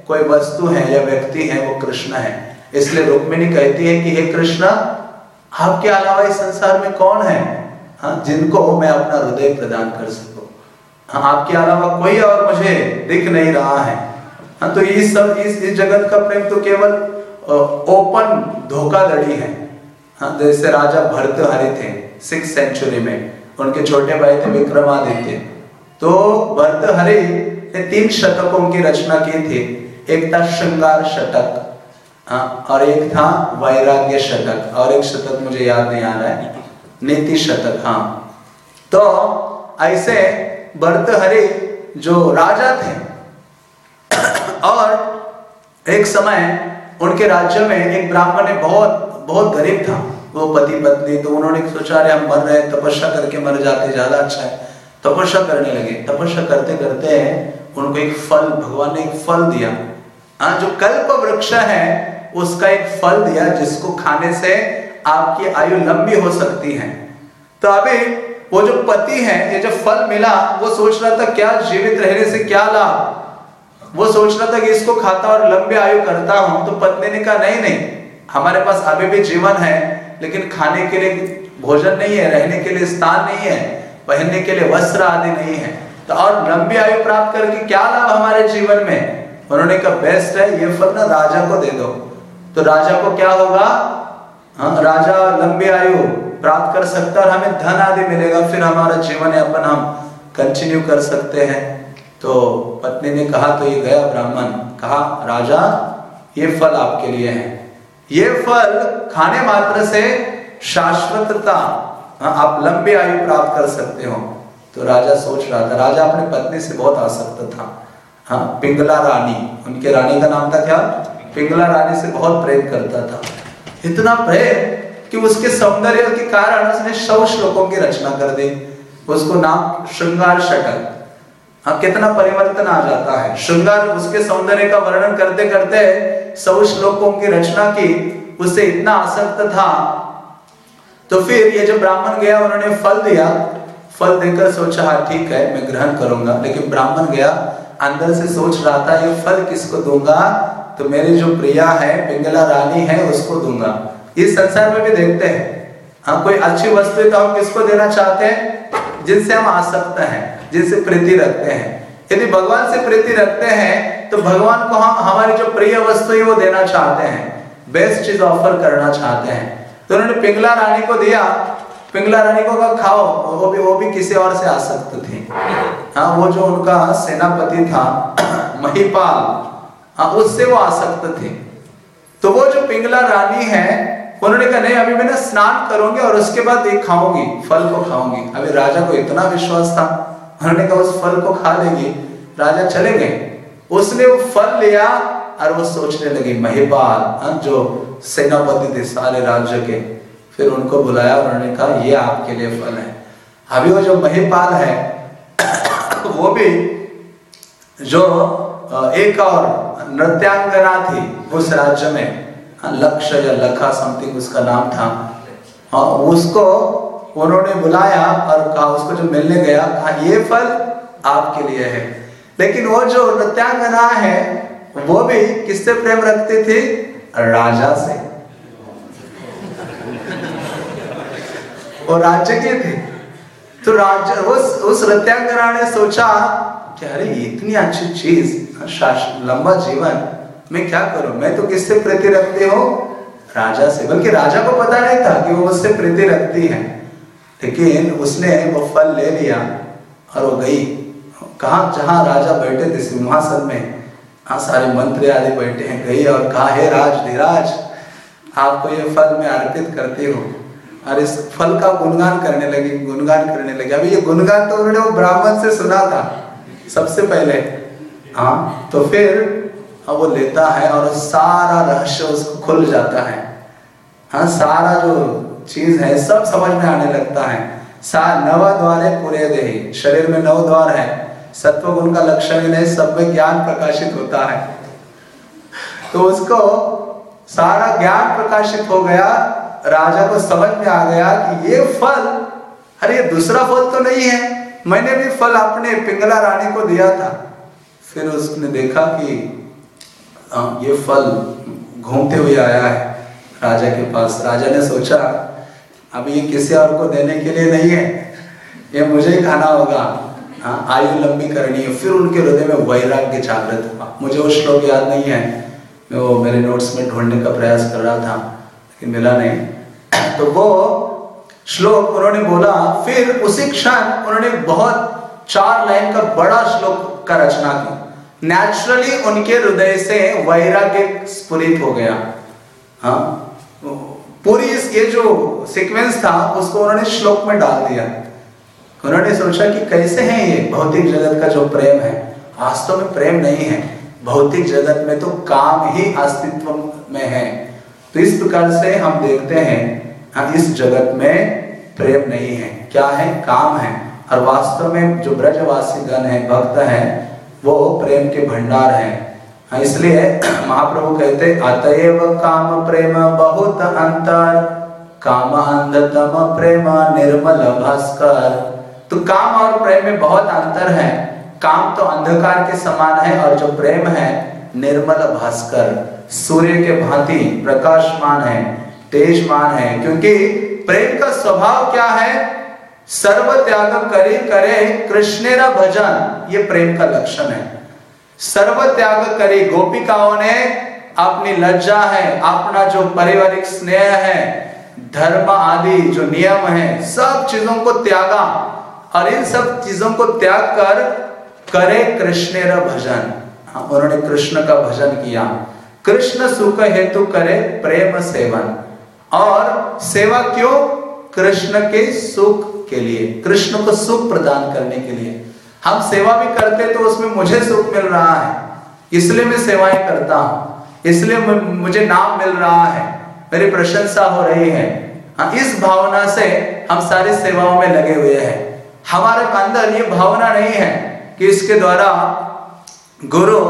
कोई वस्तु है या व्यक्ति है, वो कृष्ण है। इसलिए रुक्मिणी कहती है कि, हे कृष्ण, आपके अलावा इस संसार में कौन है? हाँ जिनको मैं अपना हृदय प्रदान कर सकूँ। हाँ आपके अलावा कोई और मुझे दिख नहीं रहा है। हाँ तो ये सब, इस इस जगत का प्रेम तो केवल ओपन धोखाधड़ी है। हाँ जैसे राजा भरतहरि थे सिक्स सेंचुरी में। उनके छोटे भाई थे विक्रमादित्य। तो भरतहरि ने तीन शतकों की रचना की थी। एक था श्रृंगार शतक हाँ और एक था वैराग्य शतक, और एक शतक मुझे याद नहीं आ रहा है, नीति शतक हाँ। तो ऐसे भरतहरि जो राजा थे, और एक समय उनके राज्य में एक ब्राह्मण ने बहुत बहुत गरीब था, वो पति पत्नी तो उन्होंने सोचा रहे हम मर रहे तपस्या करके मर जाते, ज़्यादा अच्छा है। तपस्या करने लगे। तपस्या करते करते उनको एक फल, भगवान ने एक फल दिया। हाँ जो कल्प वृक्ष है, उसका एक फल दिया, जिसको खाने से आपकी आयु लंबी हो सकती है। तो अभी वो जो पति है, ये जो फल मिला, वो सोच रहा था क्या जीवित रहने से क्या लाभ? वो सोच रहा था कि इसको खाता और लंबे आयु करता हूँ तो पत्नी ने कहा, नहीं नहीं, हमारे पास अभी भी जीवन है, लेकिन खाने के लिए भोजन नहीं है, रहने के लिए स्थान नहीं है पहनने के लिए वस्त्र आदि नहीं है। तो और लंबी आयु प्राप्त करके क्या लाभ हमारे जीवन में? उन्होंने कहा, बेस्ट है, ये फल ना राजा को दे दो। तो राजा को क्या होगा? हाँ राजा लंबी आयु प्राप्त कर सकता है हमें धन आदि मिलेगा। फिर हमारा जीवन यापन हम कंटिन्यू कर सकते हैं। तो पत्नी ने कहा तो ये गया ब्राह्मण। कहा, राजा, ये फल आपके लिए है। ये फल खाने मात्र से शाश्वतता आप लंबी आयु प्राप्त कर सकते हो। तो राजा सोच रहा था, राजा अपनी पत्नी से बहुत आसक्त था। हाँ पिंगला रानी, उनके रानी का नाम था क्या? पिंगला रानी से बहुत प्रेम करता था। इतना प्रेम कि उसके सौंदर्य के कारण उसने सौ श्लोकों की रचना कर दी। उसको नाम श्रृंगार शटक हाँ कितना परिवर्तन आ जाता है। श्रृंगार उसके सौंदर्य का वर्णन करते करते सौ श्लोकों की रचना की उससे इतना आसक्त था तो फिर ये जो ब्राह्मण गया, उन्होंने फल दिया। फल देकर सोचा हाँ ठीक है, मैं ग्रहण करूँगा। लेकिन ब्राह्मण गया, अंदर से सोच रहा था, ये फल किसको दूँगा? तो मेरी जो प्रिया है, पिंगला रानी है, उसको दूँगा। इस संसार में भी देखते हैं। हाँ कोई अच्छी वस्तु तो हम किसको देना चाहते हैं? जिनसे हम आसक्त हैं, जिनसे प्रीति रखते हैं। यदि भगवान से प्रीति रखते हैं तो भगवान को हम, हमारी जो प्रिय वस्तु है, वो देना चाहते हैं। बेस्ट चीज़ ऑफ़र करना चाहते हैं। तो उन्होंने पिंगला रानी को दिया। पिंगला रानी को कहा, खाओ। वो भी वो भी किसी और से आसक्त थी। हाँ वो जो उनका सेनापति था, महिपाल हाँ उससे वो आसक्त थे। तो वो जो पिंगला रानी है, उन्होंने कहा, नहीं, अभी मैं ना स्नान करूँगी और उसके बाद एक खाऊँगी, फल को खाऊँगी। अभी राजा को इतना विश्वास था। उन्होंने कहा, उस फल को खा लेगी। राजा चले गए। उसने वो फल लिया और वो सोचने लगी महिपाल हाँ, जो सेनापति थे सारे राज्य के। फिर उनको बुलाया उन्होंने कहा ये आपके लिए फल है। अभी वो जो महिपाल है वो भी जो एक और नृत्यांगना थी उस राज्य में हाँ, लक्ष्य या लखा समथिंग उसका नाम था। हाँ उसको उन्होंने बुलाया और कहा उसको जो मिलने गया कहा ये फल आपके लिए है। लेकिन वो जो नृत्यांगना है वो भी किससे प्रेम रखती थी? राजा से। वो राज्य के थे। तो राज्य उस उस नृत्यांगना ने सोचा कि अरे इतनी अच्छी चीज़ लंबा जीवन, मैं क्या करूँ? मैं तो किससे प्रीति रखती हूँ? राजा से। बल्कि राजा को पता नहीं था कि वो उससे प्रीति रखती है। लेकिन उसने वो फल ले लिया और वो गई। कहा, जहाँ राजा बैठे थे सिंहासन में हाँ सारे मंत्री आदि बैठे हैं, गई और कहा, हे राज धीराज आपको ये फल मैं अर्पित करती हूँ। और इस फल का गुणगान करने लगी, गुणगान करने लगी। अभी ये गुणगान तो उन्होंने वो ब्राह्मण से सुना था, सबसे पहले। हाँ तो फिर अब वो लेता है और सारा रहस्य उसको खुल जाता है। हाँ सारा जो चीज़ है, सब समझ में आने लगता है। सा नवा द्वारे पूरे दे शरीर में नव द्वार है। सत्व गुण का लक्षण ही नहीं सब में ज्ञान प्रकाशित होता है। तो उसको सारा ज्ञान प्रकाशित हो गया, राजा को समझ में आ गया कि ये फल, अरे दूसरा फल तो नहीं है। मैंने भी फल अपने पिंगला रानी को दिया था। फिर उसने देखा कि ये फल घूमते हुए आया है राजा के पास। राजा ने सोचा अब ये किसी और को देने के लिए नहीं है। ये मुझे ही खाना होगा। हाँ आयु लंबी करनी है। फिर उनके हृदय में वैराग्य जागृत हुआ। मुझे वो श्लोक याद नहीं है। मैं वो मेरे नोट्स में ढूँढने का प्रयास कर रहा था, लेकिन मिला नहीं। तो वो श्लोक उन्होंने बोला, फिर उसी क्षण उन्होंने बहुत चार लाइन का बड़ा श्लोक का रचना की। नेचुरली उनके हृदय से वैराग्य स्फुरित हो गया। हाँ पूरी ये जो सीक्वेंस था, उसको उन्होंने श्लोक में डाल दिया। उन्होंने सोचा कि कैसे है ये भौतिक जगत का जो प्रेम है? वास्तव में प्रेम नहीं है। भौतिक जगत में तो काम ही अस्तित्व में है। तो इस प्रकार से हम देखते हैं हम इस जगत में प्रेम नहीं है। क्या है? काम है। और वास्तव में जो ब्रजवासी गण है भक्त है वो प्रेम के भंडार है। हाँ, इसलिए महाप्रभु कहते अतएव काम प्रेम बहुत अंतर काम अंधतम प्रेम निर्मल भास्कर। तो काम और प्रेम में बहुत अंतर है। काम तो अंधकार के समान है और जो प्रेम है, निर्मल भास्कर, सूर्य के भांति प्रकाशमान है, तेजमान है। क्योंकि प्रेम का स्वभाव क्या है? सर्व त्याग करे करे कृष्णेरा भजन, ये प्रेम का लक्षण है। सर्व त्याग करे गोपिकाओं ने, अपनी लज्जा है, अपना जो पारिवारिक स्नेह है, धर्म आदि जो नियम है, सब चीज़ों को त्यागा। और इन सब चीज़ों को त्याग कर करे कृष्ण भजन। हाँ, उन्होंने कृष्ण का भजन किया। कृष्ण सुख हेतु करे प्रेम सेवन। और सेवा क्यों? कृष्ण के सुख के लिए कृष्ण को सुख प्रदान करने के लिए। हम सेवा भी करते तो उसमें मुझे सुख मिल रहा है इसलिए मैं सेवाएँ करता हूँ इसलिए मुझे नाम मिल रहा है मेरी प्रशंसा हो रही है। हाँ, इस भावना से हम सारी सेवाओं में लगे हुए हैं। हमारे अंदर ये भावना नहीं है कि इसके द्वारा गुरु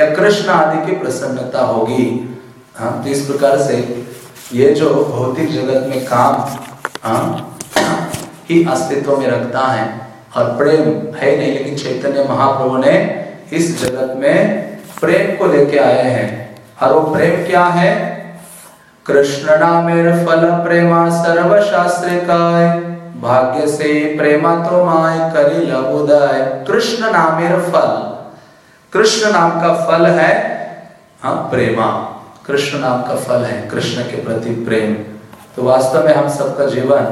या कृष्ण आदि की प्रसन्नता होगी। हाँ तो इस प्रकार से ये जो भौतिक जगत में काम हाँ, हाँ अस्तित्व में रखता है और प्रेम है नहीं लेकिन चैतन्य महाप्रभु ने इस जगत में प्रेम को लेके आए हैं। और वो प्रेम क्या है? कृष्ण नामेर फल प्रेमा सर्व शास्त्र काय भाग्य से प्रेमा तो करी लबुदाय कृष्ण नामेर फल। कृष्ण नाम का फल है हाँ प्रेमा। कृष्ण नाम का फल है, कृष्ण के प्रति प्रेम। तो वास्तव में हम सबका जीवन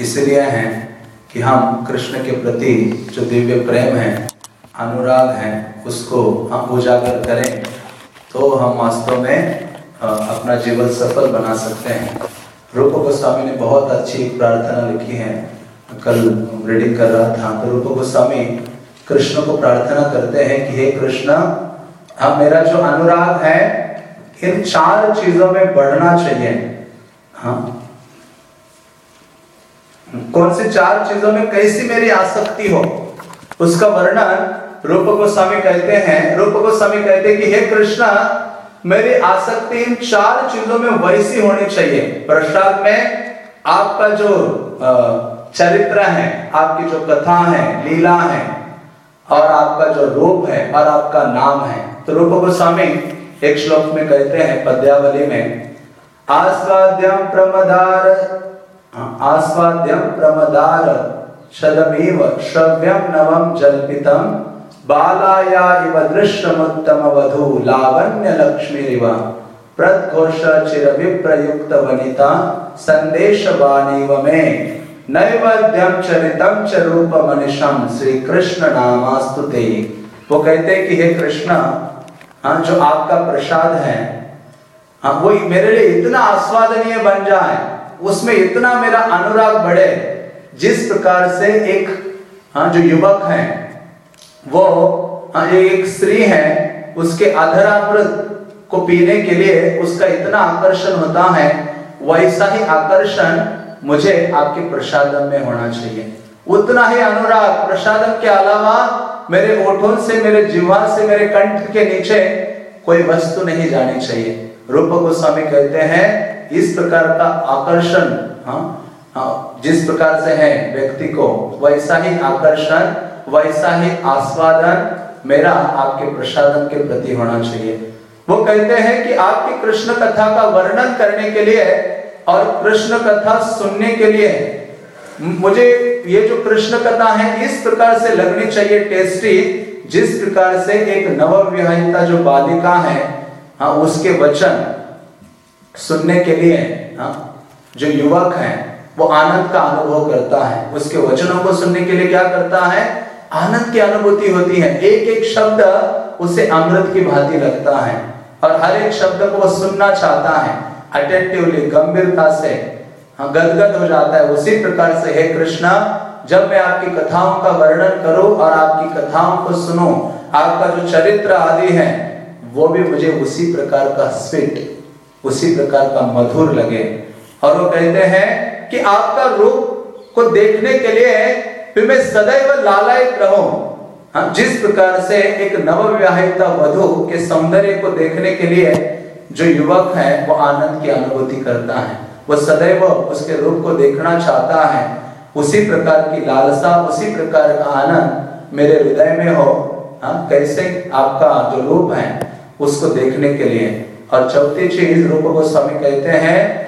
इसलिए है कि हम कृष्ण के प्रति जो दिव्य प्रेम है, अनुराग है, उसको हम उजागर करें तो हम वास्तव में अपना जीवन सफल बना सकते हैं। रूप गोस्वामी ने बहुत अच्छी प्रार्थना लिखी है। कल रीडिंग कर रहा था। तो रूप गोस्वामी कृष्ण को प्रार्थना करते हैं कि हे कृष्ण हाँ मेरा जो अनुराग है, इन चार चीज़ों में बढ़ना चाहिए। हाँ। कौन सी चार चीज़ों में कैसी मेरी आसक्ति हो, उसका वर्णन रूप गोस्वामी कहते हैं। रूप गोस्वामी कहते हैं कि हे कृष्णा मेरी आसक्ति इन चार चीज़ों में वैसी होनी चाहिए। प्रसाद में आपका जो चरित्र है आपकी जो कथा है लीला है और आपका जो रूप है और आपका नाम है तो रूप गोस्वामी एक श्लोक में कहते हैं पद्यावली में आस्वाद्यम प्रमदार हाँ, आस्वाद्यम प्रमदार श्रव्यम नवम जल्पितम लावण्य लक्ष्मीरिव चिर विप्रयुक्त वनिता संदेश वाणीव में चरितम च रूप मनिषम श्री कृष्ण नामास्तुते वो कहते कि हे कृष्ण हाँ जो आपका प्रसाद है हाँ वो मेरे लिए इतना आस्वादनीय बन जाए, उसमें इतना मेरा अनुराग बढ़े, जिस प्रकार से एक हाँ जो युवक है वो एक स्त्री है, उसके अधरामृत को पीने के लिए उसका इतना आकर्षण होता है, वैसा ही आकर्षण मुझे आपके प्रसादम में होना चाहिए। उतना ही अनुराग, प्रसादम के अलावा मेरे ओठों से, मेरे जीवा से, मेरे कंठ के नीचे कोई वस्तु नहीं जानी चाहिए। रूप गोस्वामी कहते हैं, इस प्रकार का आकर्षण हाँ हाँ जिस प्रकार से है व्यक्ति को, वैसा ही आकर्षण वैसा ही आस्वादन मेरा आपके प्रसादन के प्रति होना चाहिए। वो कहते हैं कि आपकी कृष्ण कथा का वर्णन करने के लिए और कृष्ण कथा सुनने के लिए, मुझे ये जो कृष्ण कथा है, इस प्रकार से लगनी चाहिए टेस्टी, जिस प्रकार से एक नव विवाहिता जो बालिका है हाँ उसके वचन सुनने के लिए हाँ जो युवक है, वो आनंद का अनुभव करता है। उसके वचनों को सुनने के लिए क्या करता है? आनंद की अनुभूति होती है। एक एक शब्द उसे अमृत की भांति लगता है और हर एक शब्द को वो सुनना चाहता है। अटेंटिवली गंभीरता से। हाँ गदगद हो जाता है। उसी प्रकार से, हे कृष्णा, जब मैं आपकी कथाओं का वर्णन करूँ और आपकी कथाओं को सुनूं, आपका जो चरित्र आदि है, वो भी मुझे उसी प्रकार का स्वीट, उसी प्रकार का मधुर लगे। और वो कहते हैं कि आपका रूप को देखने के लिए फिर मैं सदैव लालायित रहूँ। हाँ जिस प्रकार से एक नव विवाहिता वधु के सौंदर्य को देखने के लिए जो युवक है, वो आनंद की अनुभूति करता है। वो सदैव उसके रूप को देखना चाहता है। उसी प्रकार की लालसा, उसी प्रकार का आनंद मेरे हृदय में हो। हाँ कैसे आपका जो रूप है, उसको देखने के लिए। और चौथी चीज़, रूप को गोस्वामी कहते हैं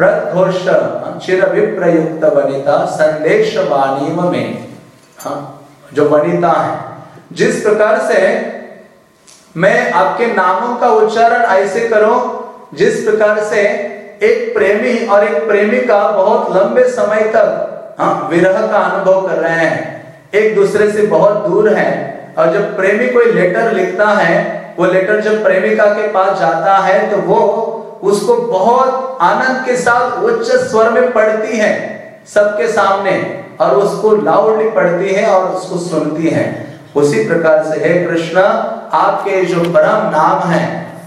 प्रघोष चिर विप्रयुक्त वनिता संदेश वाणी में। हाँ जो वनिता है। जिस प्रकार से मैं आपके नामों का उच्चारण ऐसे करूँ, जिस प्रकार से एक प्रेमी और एक प्रेमिका बहुत लंबे समय तक हाँ विरह का अनुभव कर रहे हैं। एक दूसरे से बहुत दूर है। और जब प्रेमी कोई लेटर लिखता है, वो लेटर जब प्रेमिका के पास जाता है तो वो उसको बहुत आनंद के साथ उच्च स्वर में पढ़ती है सबके सामने और उसको लाउडली पढ़ती है और उसको सुनती है। उसी प्रकार से, हे कृष्ण, आपके जो परम नाम है,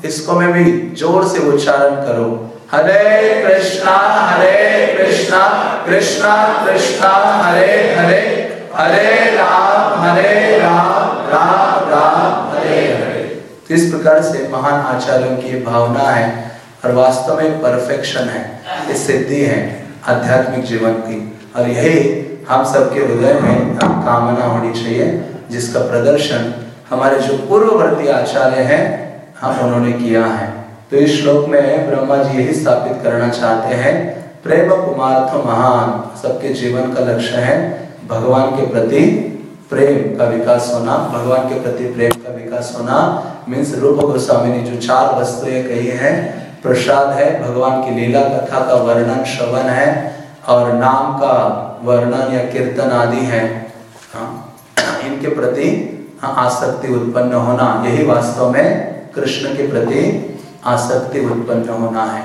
इसको मैं भी ज़ोर से उच्चारण करूँ। हरे कृष्णा हरे कृष्णा कृष्णा कृष्णा, हरे हरे हरे राम हरे राम राम राम, हरे हरे। तो इस प्रकार से महान आचार्यों की भावना है। और वास्तव में परफेक्शन है, ये सिद्धि है आध्यात्मिक जीवन की। और यही हम सबके हृदय में कामना होनी चाहिए, जिसका प्रदर्शन हमारे जो पूर्ववर्ती आचार्य हैं, हम उन्होंने किया है। तो इस श्लोक में ब्रह्मा जी यही स्थापित करना चाहते हैं, प्रेम कुमार महान, सबके जीवन का लक्ष्य है भगवान के प्रति प्रेम का विकास होना, भगवान के प्रति प्रेम का विकास होना। मीन्स रूप गोस्वामी ने जो चार वस्तुएँ कही है प्रसाद है भगवान की लीला कथा का वर्णन श्रवण है और नाम का वर्णन या कीर्तन आदि है। हाँ, इनके प्रति आसक्ति उत्पन्न होना यही वास्तव में कृष्ण के प्रति आसक्ति उत्पन्न होना है।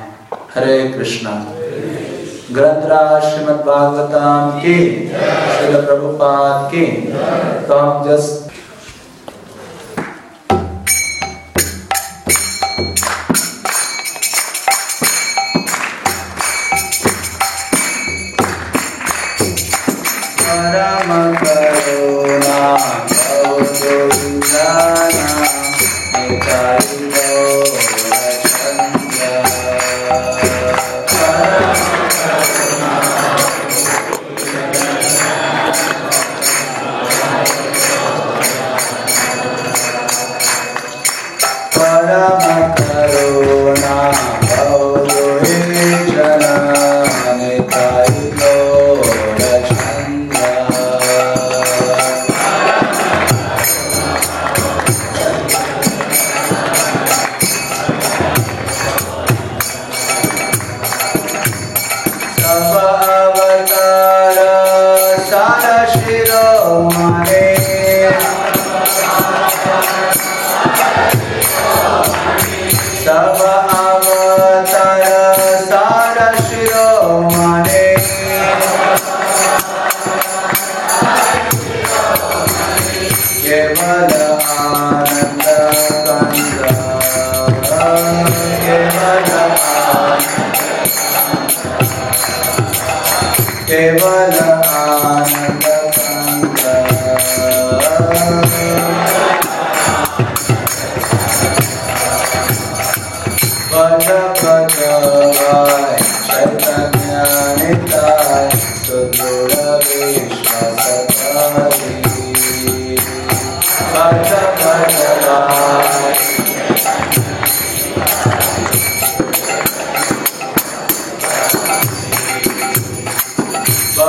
हरे कृष्णा। ग्रंथराज श्रीमद भागवतम की प्रभुपाद की तो हम जस्ट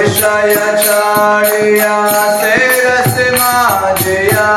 विषय चारिया से रस माजया